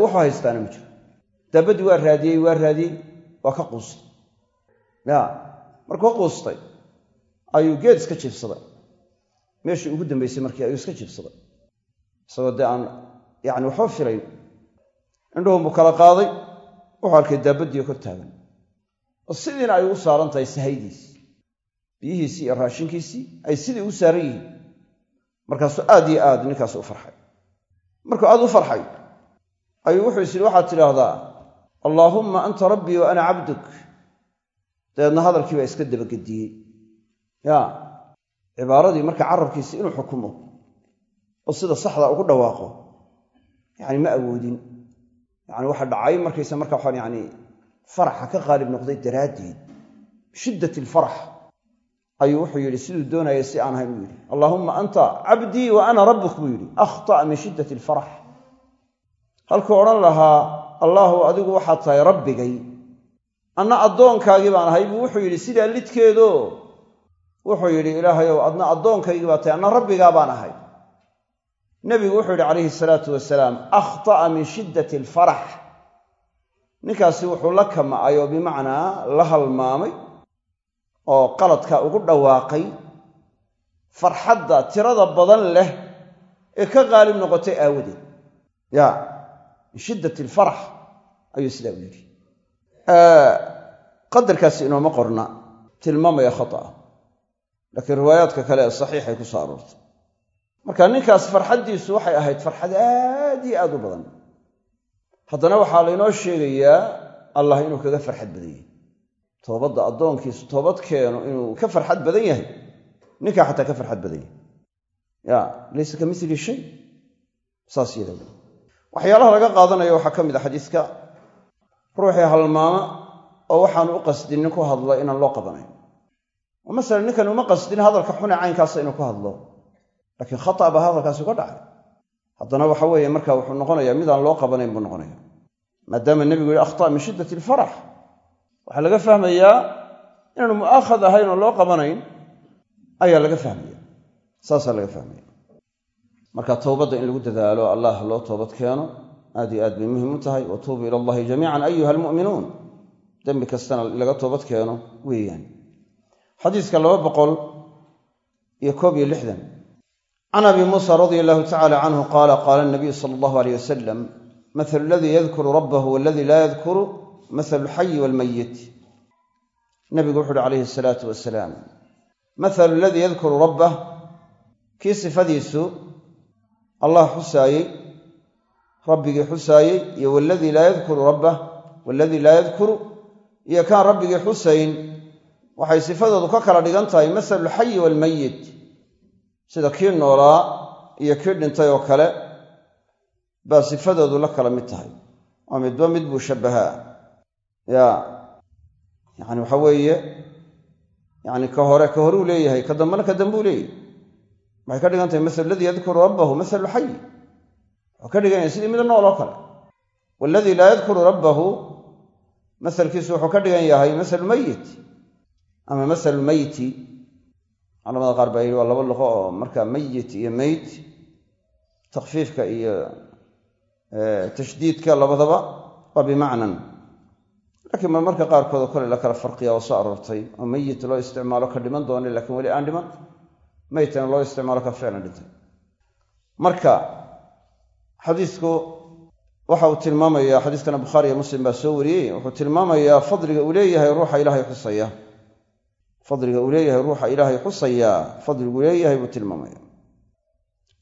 Wuxuu haystaana ma jiro daabaddii waa raadiyey waa raadiyey waa ka quustay. Ya markuu quustay ayuu geed iska jiibsaday meeshii ugu dambaysay markii ayuu iska jiibsaday isagoo dee aan yacni waxba filayn. Indhuhunbuu kala qaaday wuxuu arkay daabaddii kor taagan oo sidiina ay ugu saaran tahay sahaydiisii biyihiisii iyo raashinkiisii ay sidii u saaran yihiin. Markaasuu aad iyo aad ninkaas u farxay. Markuu aad u farxay ayuu wuxuu is yidhi waxaad tidhaahdaa allaahumma anta rabbii wa ana cabduk. Dabeedna hadalkii baa iska dabagediyey. Ya cibaaradii marka carabkiisi inuu xukumo oo sida saxda ugu dhawaaqo yacni ma awoodin. Yacni waxa dhacay markaysa marka waxaan yani faraxa ka qaalib noqday daraaddeed bishiddat alfarax ayuu wuxuu yidhi siduu doonaya si aan ahayn uu yidhi. Allaahumma anta cabdii wa ana rabbuk buu yidhi. Akhta'a min shiddat alfarax halkuu odhan lahaa allaahu adigu waxaad tahay rabbigay. Anna addoonkaagii baan ahay buu wuxuu yidhi sidaa lidkeedo. Wuxuu yidhi ilaahayow adna addoonkaygii baa tahay anna rabbigaa baan ahay. Nebigu wuxuu yidhi calayhi salaatu wasalaam akhta'a min shiddati alfarax ninkaasi wuxuu la kama'ay oo bimacnaa la halmaamay oo qaladka ugu dhawaaqay farxadda tirada badan leh ee ka qaalib noqotay aawadeed. Ya min shiddat alfarax ayuu sidaa u yidhi. Qadarkaasi inooma qorna tilmaamaya khata'a laakiin riwaayaadka kale ee saxiixay ku soo aroortay. Marka ninkaas farxaddiisu waxay ahayd farxad aad iyo aad u badan haddana waxaa laynoo sheegayaa allah inuu kaga farxad badan yahay toobadda addoonkiisu toobad keeno inuu ka farxad badan yahay. Ninkaa xataa ka farxad badan yahay. Ya laysa ka mili shay? Saas yada waxyaalaha laga qaadanayo waxaa ka mid a xadiiska ruuxii halmaama oo waxaanu u qasdin nin ku hadlo inaan loo qabanayn. Masalan ninkan uma qasdin hadalka xune caynkaasa inuu ku hadlo. Laakiin khata baa hadalkaasi uga dhacay haddana waxa weeye marka wuxuu noqonayaa midaan loo qabanayn buu noqonaya maadaama nebigu yihi akhta min shiddati alfarax waxaa laga fahmayaa inaanu mu'aakhad ahayn oo loo qabanayn ayaa laga fahmaya saasaa laga fahmaya marka towbadda in lagu dadaalo allah loo toobad keeno aad iyo aad bay muhiim u tahay wa tuubuu ila allahi jamiican ayuha almu'minuun dembi kastana laga toobad keeno weeyaan. Xadiiska laba boqol iyo koob iyo lixdan can abi muusa radia allahu tacala canhu qaala qaala nabiyu sala allahu aleyh wasalam mahalu aladii yadkuru rabbahu waladii laa yadkuru mahalu alxayi waalmayit nabigu wuxu uhi calayhi asalaatu wasalaam mahalu aladii yadkuru rabbah kii sifadiisu allah xusaayey rabbigii xusaayey iyo waladii laa yadkuru rabbah waladii laa yadkuru iyo kaan rabbigii xusayn waxay sifadoodu ka kala dhigan tahay masalu alxayi waalmayit sida kii noolaa iyo kii dhintay oo kale baa sifadoodu la kala mid tahay. Oo midba mid buu shabbahaa. Ya yacani waxa weeye yani ka hore ka horuu leeyahay ka dambena ka dambuu leeyahay. Waxay ka dhigan tahay masalu aladii yadkuru rabbahu masalu xayi wuxuu ka dhigan yahay sidii mid nool oo kale. Waaladii laa yadkuru rabbahu masalkiisu wuxuu ka dhigan yahay masalu mayit ama masalu meyti culamada qaar baa yidhi waa laba luqo oo marka mayit iyo meyt takfiifka iyo tashdiidka labadaba waa bimacnan. Laakiin ma marka qaarkoodoo kole la kala farqiya oo soo aroortay oo meyit loo isticmaalo ka dhiman doona lakiin weli aan dhiman meytana loo isticmaalo ka ficlan dhintay. Marka xadiisku waxa uu tilmaamayaa xadiiskana bukhaari iyo muslim baa soo wariyey wuxuu tilmaamayaa fadliga uu leeyahay ruuxa ilaahay xusaya fadliga uu leeyahay ruuxa ilaahay xusayaa fadligu leeyahay buu tilmaamaya.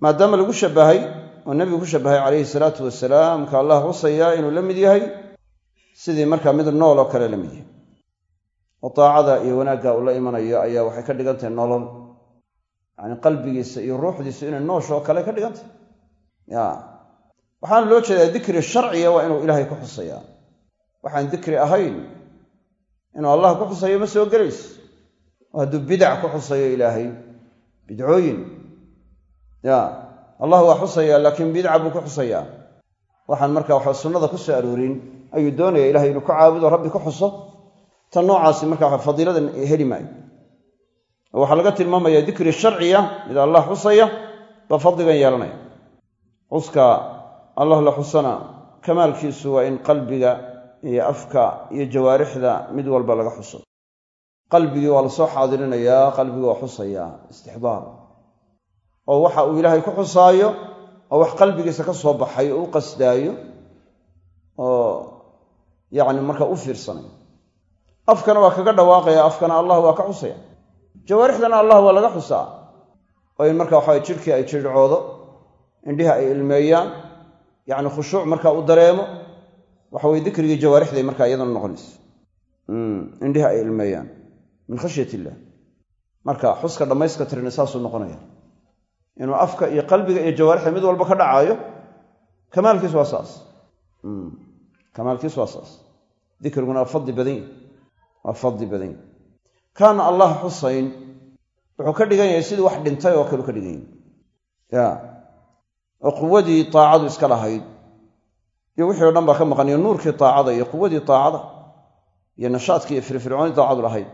Maadaama lagu shabahay oo nebigu ku shabahay calayhi salaatu wasalaam ka allah xusayaa inuu la mid yahay sidii markaa mid nool oo kale la mid yahay. Oo daacada iyo wanaagga uu la imanayo ayaa waxay ka dhigan tahay nolol. Yacni qalbigiisa iyo ruuxdiisu inay noosh oo kale ka dhigan tahay ya waxaana loo jeedaa dikri sharciya waa inuu ilaahay ku xusayaa waxaan dikri ahayn inuu allah ku xusayo ma soo gelayso hadduu bidac ku xusayo ilaahay bidcooyin. Ya allah waa xusayaa laakiin bidca buu ku xusayaa. Waxaan marka waxa sunnada ku soo aroorin ayuu doonaya ilahay inuu ka caabudo rabbi ku xuso. Tan noocaasi marka waxa fadiiladan heli maayo. Waxaa laga tilmaamaya dikri sharciya mid allah xusaya baa fadligan yeelanaya. Xuska allah la xusana kamaalkiisu waa in qalbiga iyo afka iyo jawaarixda mid walba laga xuso qalbigii waa la soo xaadirinayaa qalbigii waa xusayaa istixdaar. Oo waxa uu ilaahay ku xusaayo oo wax qalbigiisa ka soo baxay u qasdaayo oo yacni marka u fiirsanayo. Afkana waa kaga dhawaaqaya afkana allah waa ka xusaya. Jawaarixdana allah waa laga xusaa. Oo in marka waxawaye jidhkii ay jidhcoodo indhihi ay ilmeeyaan yacni khushuuc marka u dareemo waxa weye dikrigii jawaarixday markaa iyadana noqonaysa indhihi ay ilmeeyaan min khashyat illah. Marka xuska dhammayska tirina saasuu noqonaya. Inuu afka iyo qalbiga iyo jawaarixda mid walba ka dhacaayo kamaalkiis waa saas. Kamaalkiis waa saas. Dikriguna waa fadli badan waa fadli badan kaana allah xusayn wuxuu ka dhigan yahay sidii wax dhintay oo kaleu ka dhigan yahay. Ya oo quwadii taacadu iska lahayd. Iyo wixii o dhan baa ka maqan iyo nuurkii taacada iyo quwadii taacada iyo nashaadkii iyo firfircooni taacadu lahayd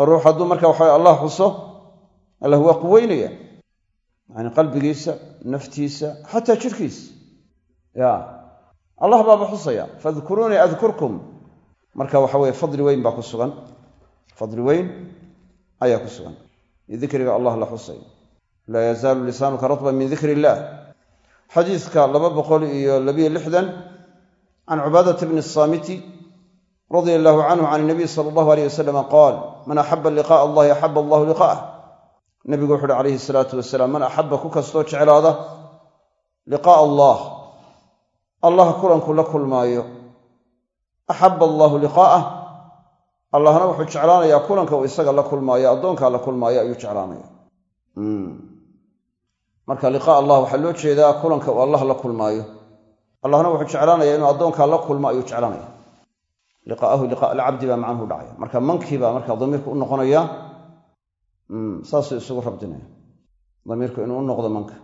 oo ruux hadduu marka waxa allah xuso allah waa quweynaya. Yani qalbigiisa naftiisa xataa jirkiisa ya. Allah baaba xusaya fadkuruunii adkurkum marka waxa weye fadli weyn baa ku sugan. Fadli weyn ayaa ku sugan. Dikriga allah la xusay. Laa yazaalu lisaanuka ratban min dikri illah xadiiska laba boqol iyo labiyo lixdan can cubaadata bni asaamiti radia allahu canhu can nabiy sala allahu aleyh wasalam qaal man axaba liqa'a allahi axaba allahu liqa'ah nabigu wuxu uhi calayhi salaatu wasalaam man axaba ku kastoo jeclaada liqaa'a allah. Allah kulanku la kulmaayo. Axaba allahu liqaa'ah allahna wuxuu jeclaanayaa kulanka uu isaga la kulmaayo addoonkaa la kulmaayo ayuu jeclaanaya. Marka liqaa allah waxaa loo jeedaa kulanka uu allah la kulmaayo. Allahna wuxuu jeclaanaya inuu addoonkaa la kulmo ayuu jeclaanaya liqaa'ahu liqaa alcabdi baa macnuhu dhacaya. Marka mankii baa marka damiirku u noqonaya saasuu isugu rabdinaya damiirku inuu u noqdo manka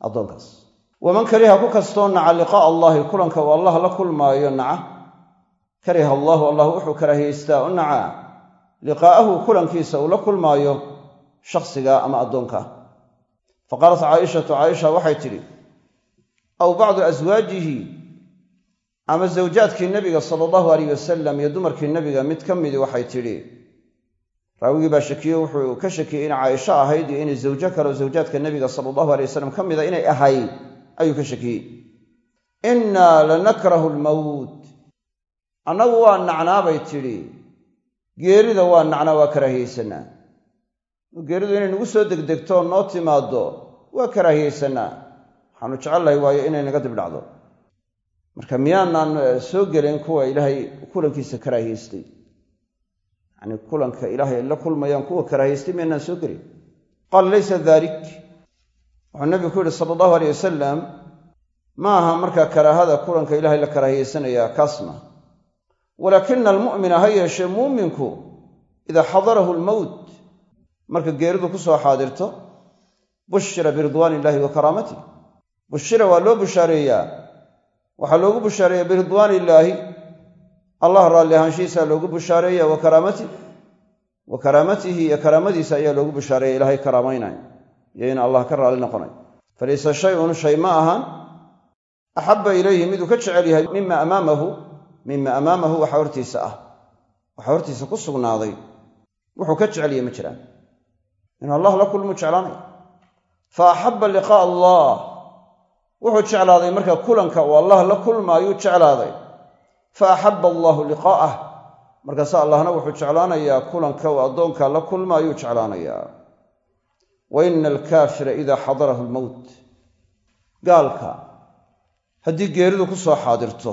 addoonkaas. Waman kariha ku kastoo naca liqaa'a allahi kulanka uu allah la kulmaayo naca kariha allahu allah wuxuu karaahiyeystaa u naca liqaa'ahu kulankiisa uu la kulmaayo shakhsiga ama addoonka. Fa qaalat caaishatu caaisha waxay tidhi aw bacdu aswaajihi ama zawjaadkii nebiga sala allahu alayh wasalam iyo dumarkii nebiga mid ka midii waxay tidhi raawigii baa shakiye wuxuu ka shakiyey inay caaisho ahayd iyo inay zawjo kaleo zawjaadka nebiga sala allahu alay wasalam ka mida inay ahayd ayuu ka shakiyey innaa lanakrahu almowt annagu waa nacnaabay tidhi. Geerida waa nacnaa waa karaahiyeysanaa geeridu inay nagu soo degdegto noo timaaddo waa karaahiyeysanaa waxaanu jecelnahay waayo inay naga dibdhacdo marka miyaanaan soo gelin kuwa ilaahay kulankiisa karaahiyeystay yacni kulanka ilaahay ay la kulmayaan kuwa karaahiyeystay miyaanaan soo gelin. Qaala laysa dalik wuxuu nabigu ku yidhi sala allahu aleyh wasalam ma aha markaa karaahada kulanka ilaahay la karaahiyeysanayaa kaasma. Walaakina almu'mina ha yeeshee muuminku idaa xadarahu almowt marka geeridu ku soo xaadirto bushira biridwaani illaahi wa karaamati bushira waa loo bushaareeyaa waxaa loogu bushaareeya biridwaani illaahi allah raalli ahaanshihiisaa loogu bushaareeya wa wa karaamatihi iyo karaamadiisa ayaa loogu bushaareeya ilaahay karaamaynay iyo in allah ka raalli noqonay. Falaysa shayun shay ma ahan. Axabba ilayhi miduu ka jecel yahay mima amaamahu mima amaamahu waxa hortiisa ah. Waxaa hortiisa ku sugnaaday. Wuxuu ka jecel yahay ma jiraan. Inuu allah la kulmuu jeclaanaya. Fa axabba liqaa'a allah wuxuu jeclaaday marka kulanka uu allah la kulmaayuu jeclaaday. Fa axabba allaahu liqaa'ah. Markaase allahna wuxuu jeclaanayaa kulanka uu addoonka la kulmaayuu jeclaanayaa. Wa ina alkaafira idaa xadarahu lmowt gaalka haddii geeridu ku soo xaadirto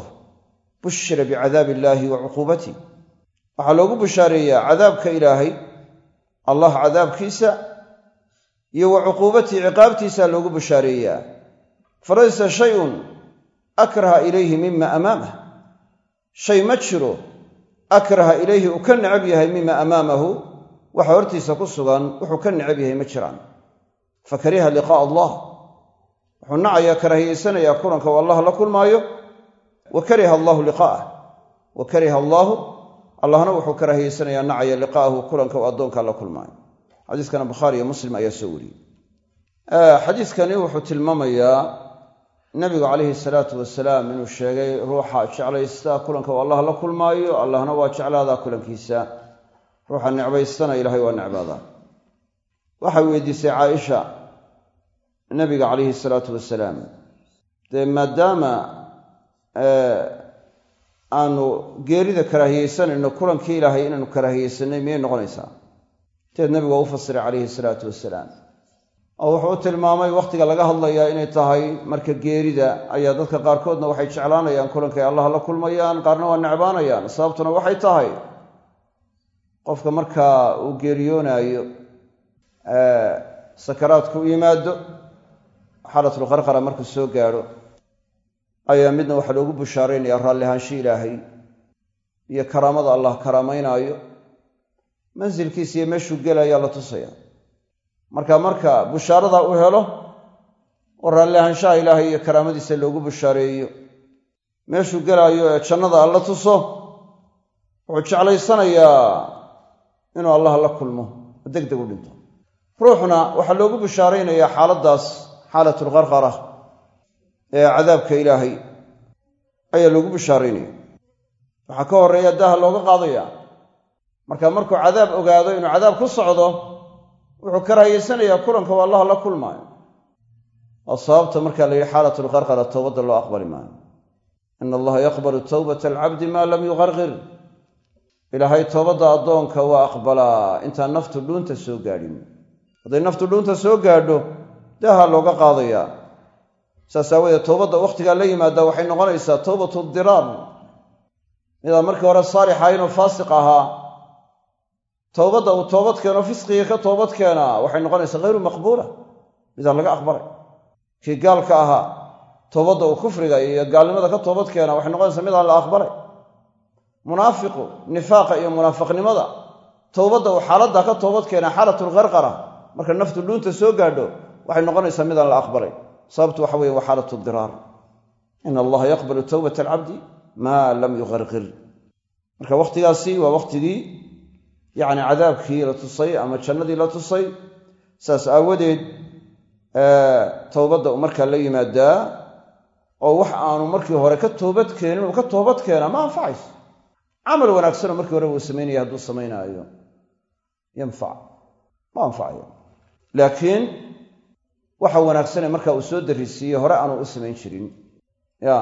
bushira bicadaabi illaahi wa cuquubatih waxaa loogu bushaareeyaa cadaabka ilaahay allah cadaabkiisa iyo wa cuquubatihi ciqaabtiisa loogu bushaareeyaa falaysa shayun akraha ilayhi mima amaamah shay ma jiro akraha ilayhi uu ka necab yahay mima amaamahu. Waxa hortiisa ku sugan wuxuu ka necab yahay ma jiraan. Fa kariha liqaa'a allah. Wuxuu nacayaa karahiyaysanayaa kulanka uu allah la kulmaayo. Wa kariha allaahu liqaa'ah wa kariha allaahu allahna wuxuu karahiyaysanayaa nacaya liqaa'ahu kulanka uu addoonka la kulmaayo. Xadiiskana bukhaari iyo muslim ayaa soo wariyey. Xadiiskani wuxuu tilmaamayaa nabigu calayhi salaatu wasalaam inuu sheegay ruuxa jeclaysta kulanka uu allah la kulmaayo allahna waa jeclaadaa kulankiisa. Ruuxa necbaystana ilaahay waa necbaadaa waxay weydiisay caaisha nabiga calayhi salaatu wasalaam dee maadaama aanu geerida karaahiyeysanayno kulankii ilaahay inaanu karaahiyeysanay miyay noqonaysaa? Teed nabigu waa u fasiray calayhi salaatu wasalaam oo wuxuu tilmaamay wakhtiga laga hadlayaa inay tahay marka geerida. Ayaa dadka qaarkoodna waxay jeclaanayaan kulankay allah la kulmayaan qaarna waa necbaanayaan. Sababtuna waxay tahay qofka markaa uu geeriyoonaayo sakaraadku u yimaado xaalatulqarqara markuu soo gaadho ayaa midna waxaa loogu bushaaraynaya raalli ahaansho ilaahay iyo karaamada allah karaamaynaayo mansilkiisa iyo meeshuu gelayaa la tusaya marka marka bushaarada uu helo oo raalli ahaanshaha ilaahay iyo karaamadiisa loogu bushaareeyo. Meeshuu gelaayo ee jannada alla tuso wuxuu jeclaysanayaa inuu allah la kulmo. Oo deg deg u dhinto. Ruuxna waxaa loogu bushaaraynayaa xaaladdaas xaalatulqarqara ee cadaabka ilaahay ayaa loogu bushaaraynaya waxaa ka horreeya daaha looga qaadaya marka markuu cadaab ogaado inuu cadaab ku socdo wuxuu karahiyaysanayaa kulanka waa allah la kulmaayo waa sababta marka la yidhi xaalatulqarqara towbadda loo aqbali maayo. Ina allaha yaqbalu towbata alcabdi maa lam yuqarqir ilaahay toobadda addoonka waa aqbalaa intaan naftu dhuunta soo gaadhin. Hadday naftu dhuunta soo gaadho daaha looga qaadayaa saas aawadeed towbadda wakhtigaa la yimaada waxay noqonaysaa towbatu diraar midaan markii hore saalix ahaynoo faasiq ahaa towbadda uu toobad keeno fisqiga ka toobad keenaa waxay noqonaysaa hayru maqbuula. Midaan laga aqbalay. Kii gaalka ahaa toobadda uu kufriga iyo gaalnimada ka toobad keena waxay noqonaysaa midaan la aqbalay. Munaafiqu nifaaqa iyo munaafiqnimada. Towbadda uu xaaladda ka toobad keenaa xaalatulqarqara marka naftu dhuunta soo gaadho waxay noqonaysaa midaan la aqbalay. Sababtu waxa weye waa xaalatu diraar. Ina allaha yaqbalu towbata alcabdi maa lam yuqarqir marka wakhtigaasi waa wakhtigii yacni cadaabkii la tusay ama jannadii la tusay saas aawadeed towbadda uu markaa la yimaadaa oo wax aanu markii hore ka toobad keenin uu ka toobad keenaa ma anfacayso. Camal wanaagsanoo markii hore uu samaynaya hadduu samaynaayo. Yanfac. Ma anfacayo. Laakiin waxa wanaagsane marka uu soo darrisiiyey hore aanu u samayn jirin. Ya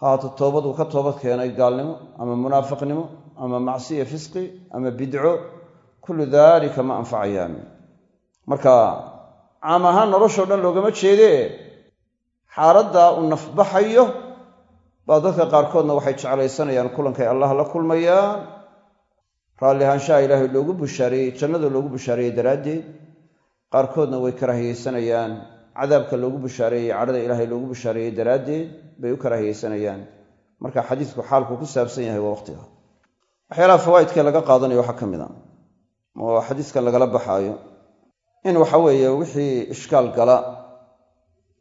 haata toobad uu ka toobad keenay gaalnimo ama munaafiqnimo ama macsiya fisqi ama bidco kullu daalika ma anfacayaan. Marka caam ahaan noloshoo dhan loogama jeedee xaaladda uu nafbaxayo baa dadka qaarkoodna waxay jeclaysanayaan kulankay allah la kulmayaan. Raalli ahaanshaha ilaahay loogu bushaareeyey jannada loogu bushaareeyey daraaddeed qaarkoodna way karaahiyeysanayaan cadaabka loogu bushaareeyey cadhada ilaahay loogu bushaareeyey daraaddeed bay u karaahiyeysanayaan marka xadiidku xaalku ku saabsan yahay waa waqtiga waxyaalaha fawaa'idkee laga qaadanayo waxaa ka mid a oo xadiiskan lagala baxaayo in waxa weeye wixii ishkaal gala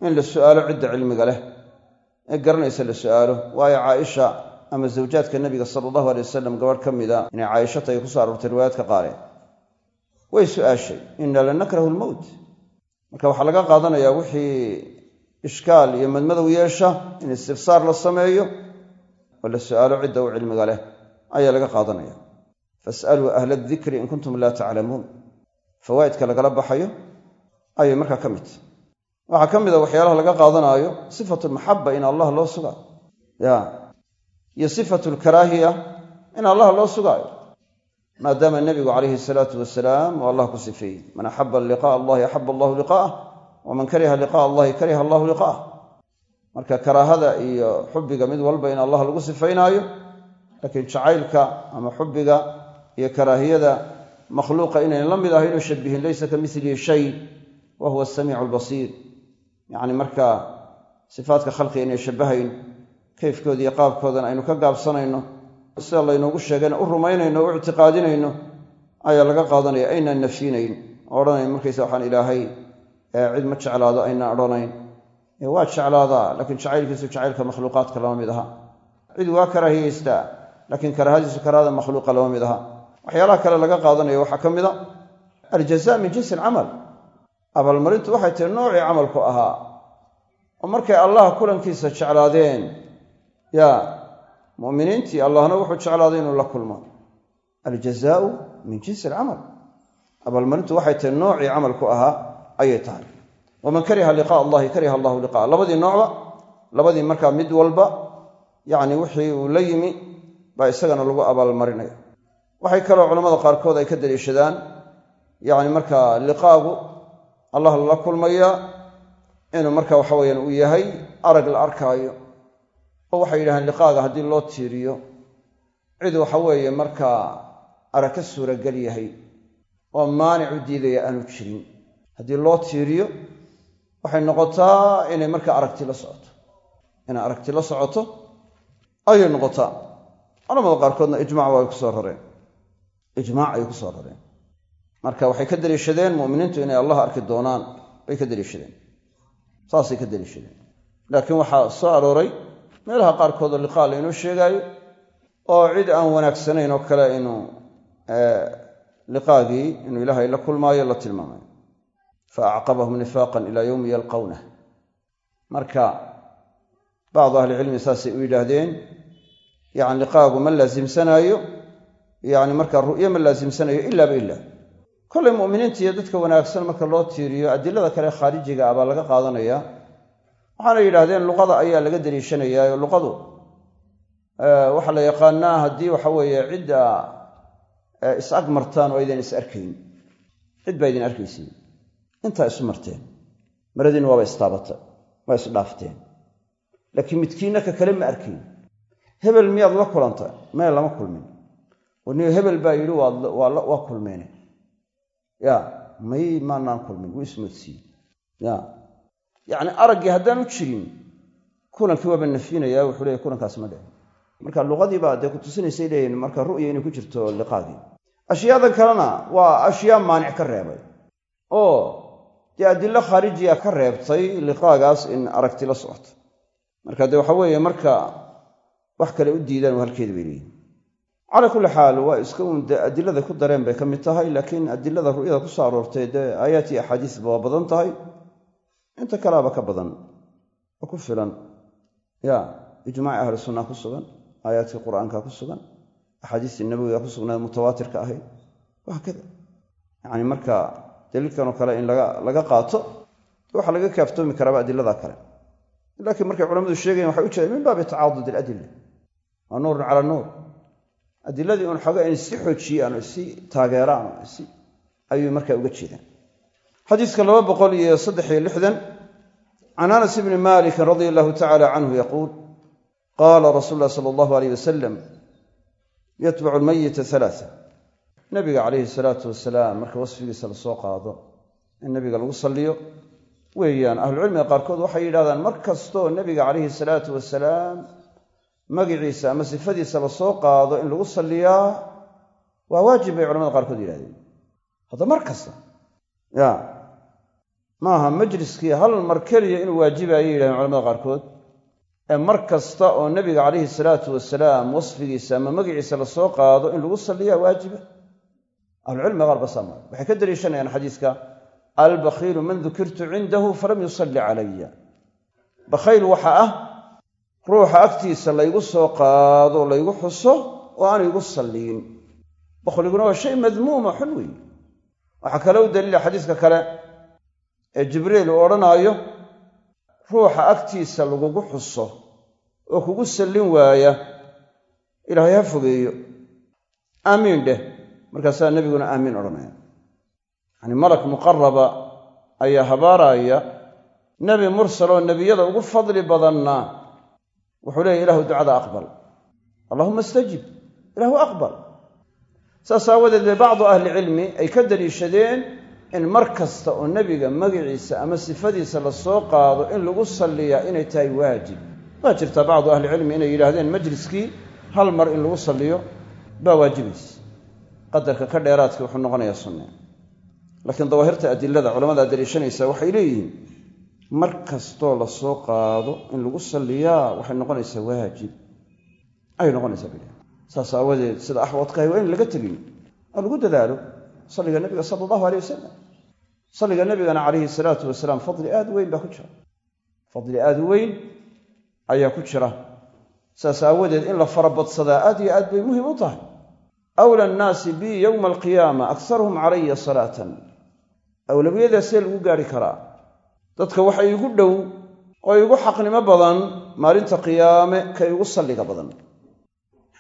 in la su'aalo cidda cilmiga leh ee garanaysa la su'aalo. Waayo caaisha ama zawjaadka nebiga sala allahu alay wasalam gabadh ka mida inay caaisho tahay ku so aroortay riwaayaadka qaare way su'aashay. Inna la nakrahu lmowt marka waxaa laga qaadanayaa wixii ishkaal iyo madmadow yeesha in istifsaar la sameeyo oo la su'aalo cidda u cilmiga leh ayaa laga qaadanaya. Fas'aluu ahla adikri in kuntum laa taclamuun fawaa'idka lagala baxayo ayay markaa ka mid. Waxaa ka mid a waxyaalaha laga qaadanaayo sifatu lmaxaba in allah loo sugaayo ya iyo sifatu lkaraahiya in allah loo sugaayo. Maadaama nebigu calayhi salaatu wasalaam uu allah ku sifeeyey. Man axaba liqa'a allahi axaba allahu liqaa'ah waman kariha liqa'a allahi kariha allahu liqaa'ah marka karaahada iyo xubbiga mid walba in allah lagu sifaynaayo laakiin jacaylka ama xubbiga iyo karaahiyada makhluuqa inayn la mid ahayn oo shabihin laysa ka milihi shay wa huwa asamiicu albasiir. Yacni marka sifaatka khalqiga inay shabahayn kayfkooda iyo qaabkoodana aynu ka gaabsanayno sida laynoogu sheegayna u rumaynayno o u ictiqaadinayno ayaa laga qaadanaya aynaan nafyinayn oo odhanayn markaysa waxaan ilaahay cid ma jeclaado aynaan odhanayn. Waa jeclaadaa laakiin jacaylkiisu jacaylka makhluuqaadka lama mid aha. Cid waa karaahiyeystaa laakiin karaahadiisu karaahada makhluuqa lama mid aha. Waxyaalaha kale laga qaadanayo waxaa ka mid a aljaza min jinsi alcamal. Abaalmarintu waxay tahi noocii camalku ahaa. Oo markay allah kulankiisa jeclaadeen. Ya muminiintii allahna wuxuu jeclaaday inuu la kulmo. Aljazaau min jinsi alcamal. Abaalmarintu waxay tahi noocii camalku ahaa ayay tahay. Waman kariha liqaa allahi kariha allahu liqaa. Labadii noocba labadii markaa mid walba yacni wixii uu yimi baa isagana lagu abaalmarinaya waxay kaloo culamada qaarkood ay ka daliishadaan yacni markaa liqaagu allah lala kulmaya inuu marka waxa weyaan uu yahay arag la arkaayo oo waxay yidhahdeen liqaaga haddii loo tiiriyo cid waxa weeye markaa arag ka suuragal yahay oo maanic u diidaya aanu jirin. Haddii loo tiiriyo waxay noqotaa inay markaa aragti la socoto. Inay aragti la socoto ayay noqotaa culamada qaarkoodna ijmac waa ay ku soo rareen. Ijmaac ay ku soo rareen. Marka waxay ka daliishadeen muminiintu inay allah arki doonaan bay ka daliishadeen saasay ka daliishadeen laakiin waxaa soo arooray meelaha qaarkoodoo liqaa laynoo sheegaayo oo cid aan wanaagsanayn oo kale inuu liqaagii inuu ilaahay la kulmaayo la tilmaamayo fa acqabahum nifaaqan ilaa yowmi yalqawnah marka bacdu ahlicilmi saasay u yidhaahdeen yani liqaagu ma laasimsanaayo yani markaa ru'yo ma laasimsanayo ilaaba ila kollay mu'miniinta iyo dadka wanaagsan marka loo tiiriyo adilada kale khaarijiga ah baa laga qaadanaya. Waxaana yidhahdeen luqada ayaa laga daliishanayaa oo luqadu waxaa la yaqaanaa haddii waxa weeye cidda is ag martaan oo aydan is arkayn. Cid baa idin arkaysiin. Intaa isu marteen. Maradiina waaba istaabatay waa isdhaafteen laakiin midkiinna ka kale ma arkayn hebel miyaad la kulantay? Meel lama kulmin. Ni hebel baa yidhi waa kulmeene. Ya may maanaan kulmin. Wuu ismoodsiiye ya. Yacni araggii haddaanu jirin kulankii waaba nafyinaya wuxuu leeyahy kulankaas ma dhicin marka luqadiibaa dee ku tusinaysay leeyihiin marka ru'ya inay ku jirto liqaagii ashyaadan kalena waa ashyaa maanic ka reebay. Oo dee adilo khaarijiya ka reebtay liqaagaas in aragti la socoto marka dee waxa weeye marka wax kale u diidaan halkeeda bay leeyihiin calaa kulli xaal waa iska uun adilada ku dareen bay ka mid tahay laakiin adilada ru'yada ku soo aroortay dee aayaat iyo axaadiisba waa badan tahay. Inta kalaaba ka badan oo ku filan ya ijmaaci ahli sunna ku sugan aayaadkii qur'aanka ku sugan axaadiistii nabowiga ku sugnayd mutawaatirka ahayd wahaakada yacni marka daliilkanoo kale in laga qaato waxaa laga kaaftoomi karaaba adilada kale. Laakiin markay culamadu sheegayan waxay u jeedeen min baabi tacaadud iladila waa nuurun calaa nuur. Adiladii un xooga inay si xoojiyaan oo si taageeraan si ayuu markaa uga jeedaan xadiiska laba boqol iyo saddex iyo lixdan can anas ibni malikin radia allahu tacala canhu yaquul qaala rasuulu llahi sala allahu aleyh wasalam yatbacu almayita halaaa nabiga calayhi salaatu wasalaam marka wasfigiisa la soo qaado in nabiga lagu salliyo weeyaan ahlucilmiga qaarkood waxay yidhahdaan mar kastoo nebiga calayhi salaatu wasalaam magiciisa ama sifadiisa la soo qaado in lagu salliyaa waa waajib bay culamada qaarkood yidhahdeen. Hadda mar kasta ya maaha majliskii hal mar keliya inuu waajibaayay yidhahdeen culamada qaarkood. Ee mar kasta oo nebiga calayhi salaatu wasalaam wasfigiisa ama magiciisa la soo qaado in lagu salliyaa waajiba. Ahlucilmiga qaar basaa maa waxay ka daliishanayaan xadiiska albakhiilu man dukirtu cindahu falam yusalli calaya. Bakhayl waxa ah ruuxa agtiisa laygu soo qaado laygu xuso oo aanu igu salliyin. Bakhliguna waa shay madmuuma xun weeye waxaa kale u daliila xadiiska kale ee jibriil uu odhanaayo ruuxa agtiisa lagugu xuso oo kugu sallin waaya ilaahay ha fogeeyo. Aamiin dheh. Markaasaa nebiguna aamiin odhanaya. Yacanii malak muqaraba ayaa habaaraya nebi mursal oo nebiyada ugu fadli badanna wuxuu leeyahy ilahu ducada aqbal. Allahuma istajib. Ilahu aqbal. Saas aawadeed bay bacdu ahlicilmi ay ka daliishadeen in mar kasta oo nebiga magiciisa ama sifadiisa la soo qaado in lagu salliyaa inay tahay waajib. Waa jirtaa bacdu ahlicilmi inay yidhaahdeen majliskii hal mar in lagu salliyo baa waajibaysa. Qadarka ka dheeraadka wuxuu noqonayaa sunne laakiin dawaahirta adilada culamada daliishanaysa waxay leeyihiin mar kastoo la soo qaado in lagu salliyaa waxay noqonaysaa waajib. Ayay noqonaysaa bil saas aawadeed sida axwadkahay waa in laga tegin oo lagu dadaalo salliga nebiga sala allahu aleyh wasalam salliga nebigana calayhi salaatu wasalaam fadli aad weyn baa ku jira. Fadli aad weyn ayaa ku jira. Saas aawadeed in la farabadsadaa aad iyo aad bay muhiim u tahay. Awla annaasi bi yowma alqiyaama akharuhum calaya salaatan. Awlawiyadaasee lagu gaari karaa dadka waxa igu dhow oo igu xaqnimo badan maalinta qiyaame ka igu salliga badan.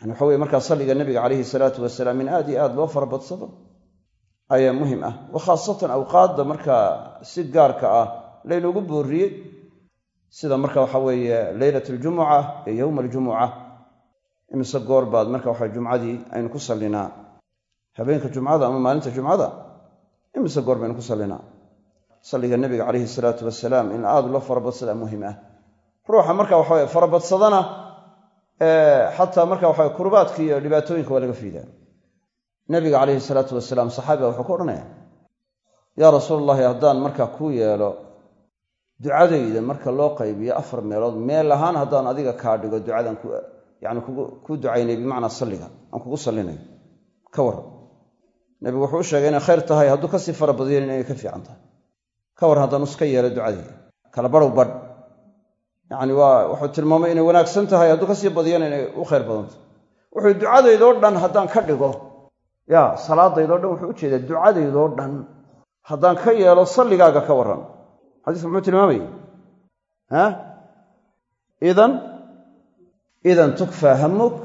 Waxa weye markaa salliga nebiga calayhi salaatu wasalaam in aad iyo aad loo farabadsado ayaa muhiim ah. Wa khaasatan awqaadda markaa si gaarka ah laynoogu boorriyey sida marka waxa weeye leylat aljumuca ee yowma aljumuca imise goor baad marka waxa jumcadii aynu ku sallinaa. Habeenka jumcada ama maalinta jumcada imise goor baynu ku sallinaa salliga nebiga calayhi salaatu wasalaam in aad loo farabadsadaa muhiim ah. Ruuxa marka waxa weye farabadsadana xataa marka waxa kurbaadka iyo dhibaatooyinka waa laga fiidaa. Nebiga calayhi salaatu wasalaam saxaabiga wuxuu ku odhanaya yaa rasuul allahi haddaan markaa kuu yeelo ducadayda marka loo qaybiyo afar meelood meel ahaan haddaan adiga kaa dhigo ducadan yani kuu ducaynay bimacnaa salliga aan kugu sallinayo. Ka warran. Nebigu wuxuu u sheegay inay khayr tahay hadduu ka sii fara badiyan inay ka fiican tahay ka warran haddaan iska yeelo ducadayda kala badhow badh. Yacni waa wuxuu tilmaamay inay wanaagsan tahay hadduu ka sii badiyana inay u khayr badantahy wuxuu ducadaydoo dhan haddaan ka dhigo. Ya salaadaydoo dhan wuxuu u jeedaa ducadaydoo dhan haddaan ka yeelo salligaaga ka warran. Xadiisku muxuu tilmaamayay ha? Idan idan tukfaa hamuk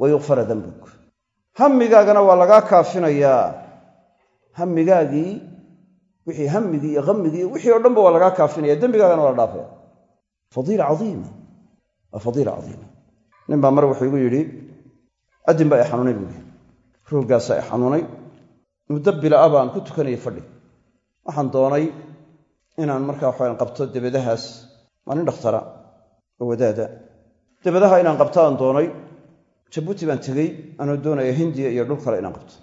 wa yukfara dambuk hamigaagana waa lagaa kaafinayaa. Hamigaagii wixii hamigii iyo hamigii wixii o dhanba waa lagaa kaafinaya dembigaagana waa la dhaafaya. Fadiila caiima waa fadiila cadiima nin baa mar wuxuu igu yidhi addin baa i xanuunay buu yidhi. Roogaasaa i xanuunay. Muddo bila-a baan ku tukanayay fadhi. Waxaan doonay inaan markaa waxaan qabto debadahaas. Waa nin dhakhtara oo wadaada debadaha inaan qabto aan doonay jabuuti baan tegey anoo doonaya hindiya iyo dhul kale inaan qabto.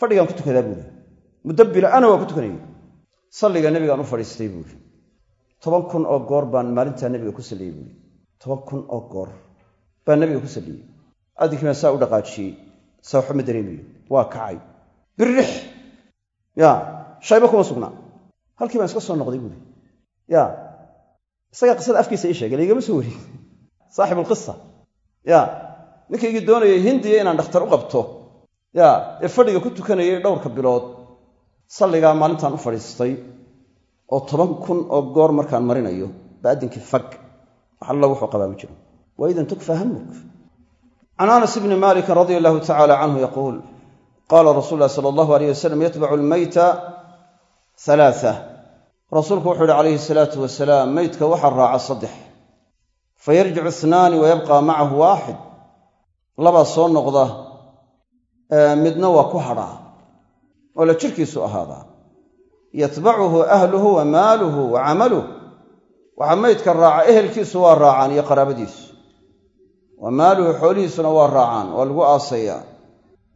Fadhigaan ku tukadaa buuri muddo bila-ana waa ku tukanayay salliga nebigaan u fadhiistay buuri toban kun oo goor baan maalintaa nebiga ku salliyey buuri toban kun oo goor baan nebiga ku salliyey. Adinkiibaan saa u dhaqaajiyey saa waxba ma dareemayo waa kacay. Birrix! Ya shayba kuma sugnaa halkii baan iska soo noqday buuri ya isagaa qisada afkiisa ii sheegay laygama soo warin saaxibulqisa ya ninkaygii doonayay hindiya inaan dhakhtar u qabto. Ya ee fadhiga ku tukanayay dhowrka bilood salligaa maalintaan u fadhiistay oo toban kun oo goor markaan marinayo baadinkii fag wax alla wuxuu qabaa ma jiro. Wa idan tukfa hamuk can anas bni malikin radia allahu tacala canhu yaquul qaala rasuul lahi sala allahu alayh wasalam yatbacu lmeyta halaaa rasuulku wuxuu yihi calayhi salaatu wasalaam meydka waxaa raaca saddex. Fayarjicu isnaani wayabqa macahu waaxid labaa soo noqda midna waa ku hadhaa oo la jirkiisu ahaadaa. Yatbacuhu ahluhu wa maaluhu wa camaluh waxaa meydka raaca ehelkiisu waa raacaan iyo qaraabadiisu. Wa maaluhu xoolihiisuna waa raacaan waa lagu aasayaa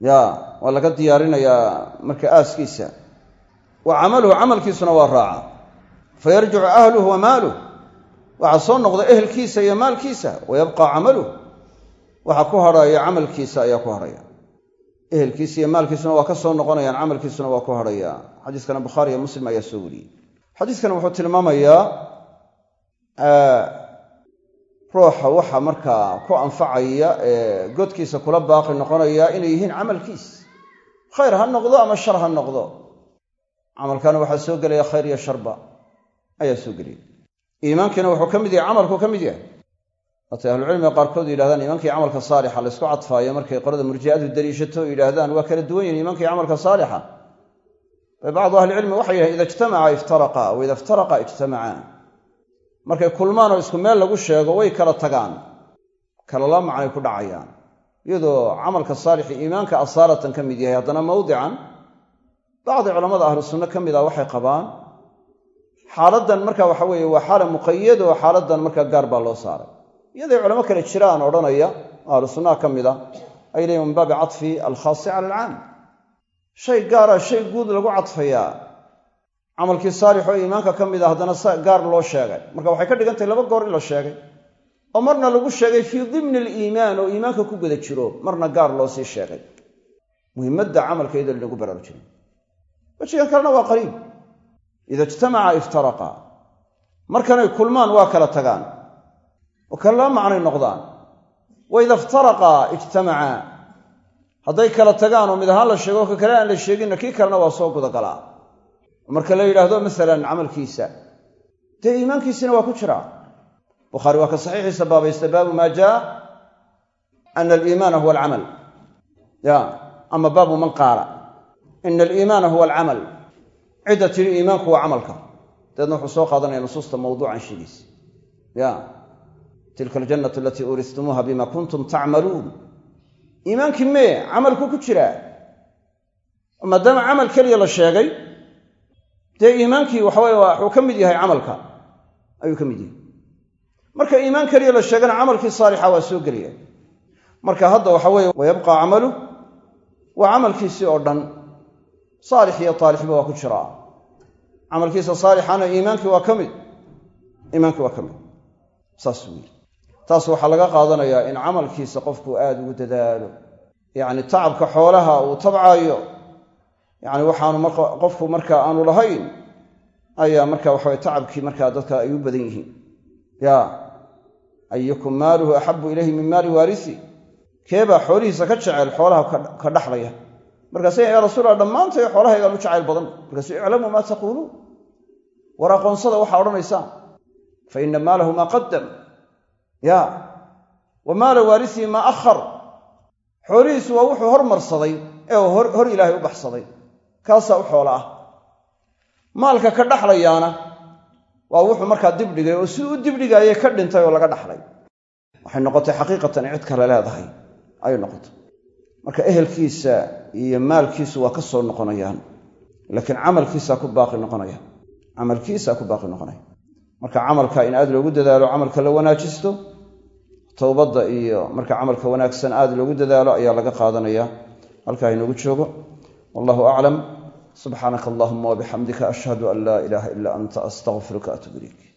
ya waa laga diyaarinayaa marka aaskiisa. Wa camaluhu camalkiisuna waa raacaa fayarjicu ahluhu wa maaluh waxaa soo noqda ehelkiisa iyo maalkiisa wa yabqa camaluh waxaa ku hadhaya camalkiisa ayaa ku hadhaya ehelkiisa iyo maalkiisuna waa ka soo noqonayaan camalkiisuna waa ku hadhaya xadiiskana bukhaari iyo muslim ayaa soo wariyey. Xadiiskani wuxuu tilmaamayaa ruuxa waxa markaa ku anfacaya ee godkiisa kula baaqi noqonaya inay yihiin camalkiis. Khayr ha noqdo ama shar ha noqdo? Camalkana waxaa soo gelaya khayr iyo sharba. Ayaa soo gelaya iimaankiina wuxuu ka mid yahay camalku ka mid yahay waatay ahlucilmiga qaarkood yidhahdaan iimaanka iyo camalka saalixa la ysku cadfaayo markay qolada murji'adu daliishato o yidhaahdaan waa kala duwan yihiin iimanka iyo camalka saalixa. Bacdu ahlicilmi waxay yidhahdeen ida ijtamaca iftaraqa wa ida iftaraqa ijtamacaa markay kulmaan oo isku meel lagu sheego way kala tagaan. Kala la macnay ku dhacayaan. Iyadoo camalka saalixi iimaanka asaaratan ka mid yahay haddana mawdican bacdi culammada ahlu ka mid ah waxay qabaan xaaladdan marka waxa weeye waa xaala muqayad oo xaaladdan markaa gaar baa loo saaray iyaday culamo kale jiraan odhanaya ahlu sunnaha ka mid a ay leeyiin min baabi cadfi alkhaasi cala alcaam. Shay gaara shay guud lagu cadfayaa camalkii saalix oo iimaanka ka mid a haddana gaar loo sheegay. Marka waxay ka dhigan tahay laba goor in la sheegay. Oo marna lagu sheegay fii dimni aliimaan oo iimaanka ku guda jiro marna gaar loo sii sheegay. Muhimmadda camalka iyadoo linagu baraarujinay wejigan kalena waa qariib. Ida ijtamaca iftaraqa markanay kulmaan waa kala tagaan oo kale laba macnay noqdaan. Wa ida iftaraqa ijtamacaa hadday kala tagaan oo mid ahaan la sheego ka kale aan la sheeginna kii kalena waa soo gudagalaa marka la yidhaahdo masalan camalkiisa. Dee iimaankiisina waa ku jiraa bukhaari waa ka saxiixiisa baabaysta baabu maa jaa ana aliimaana huwa alcamal ya ama baabu man qaala. Ina aliimaana huwa alcamal cidda tiri iimaanku waa camalka. Dabeedna wuxuu soo qaadanaya nusuusta mawduucan sheegiisa ya tilka aljannatu alatii uuristumuuha bima kuntum tacmaluun iimaankii mee camalku ku jiraa maadaama camal keliya la sheegay dee iimaankii waxaweye waxuu ka mid yahay camalka. Ayuu ka mid yahay. Marka iimaan keliya la sheegana camalkii saalixa waa soo gelaya marka hadda waxa weeye wayabqa camalu waa camalkiisii oo dhan. Saalix iyo taalixba waa ku jiraa camalkiisa saalixana iimaankii waa ka mid. Iimaankii waa ka mid. Saas weyli taas waxaa laga qaadanayaa in camalkiisa qofku aada ugu dadaalo. Yacni tacabka xoolaha uu tabcaayo. Yacni waxaanu qofku marka aanu lahayn ayaa marka waxaweye tacabkii markaa dadka ay u badan yihiin. Ya ayukum maaluhu axabu ilayhi min maali waarisi keebaa xoolihiisa ka jecel xoolaha ka dhaxlaya. Markaase yaa rasuulla dhammaantay xoolahaygaan u jacayl badan. Markaasu iclamuu maa taquuluun war aqoonsada waxaa odhanaysaan. Fa ina maalahu maa qaddam ya wa maala waarisihi akhar. Xoolihiisu waa wuxuu hormarsaday ee hor ilaahay u baxsaday. Kaasaa u xoolo ah. Maalka ka dhaxlayaana waa wuxuu markaa dibdhigay oo si u dibdhigaayay ka dhintay oo laga dhaxlay. Waxay noqotay xaqiiqatan cid kale leedahay. Ayay noqotay. Marka ehelkiisa iyo maalkiisu waa ka soo noqonayaan. Laakiin camalkiisaa ku baaqi noqonaya camalkiisaa ku baaqi noqonaya marka camalka in aad loogu dadaalo camalka la wanaajisto towbadda iyo marka camalka wanaagsan aad loogu dadaalo ayaa laga qaadanaya. Halkaa inoogu joogo wallahu aclam subxaanaka allahuma wabixamdika ashhadu an laa ilaaha ilaa anta astaqfiruka ilayk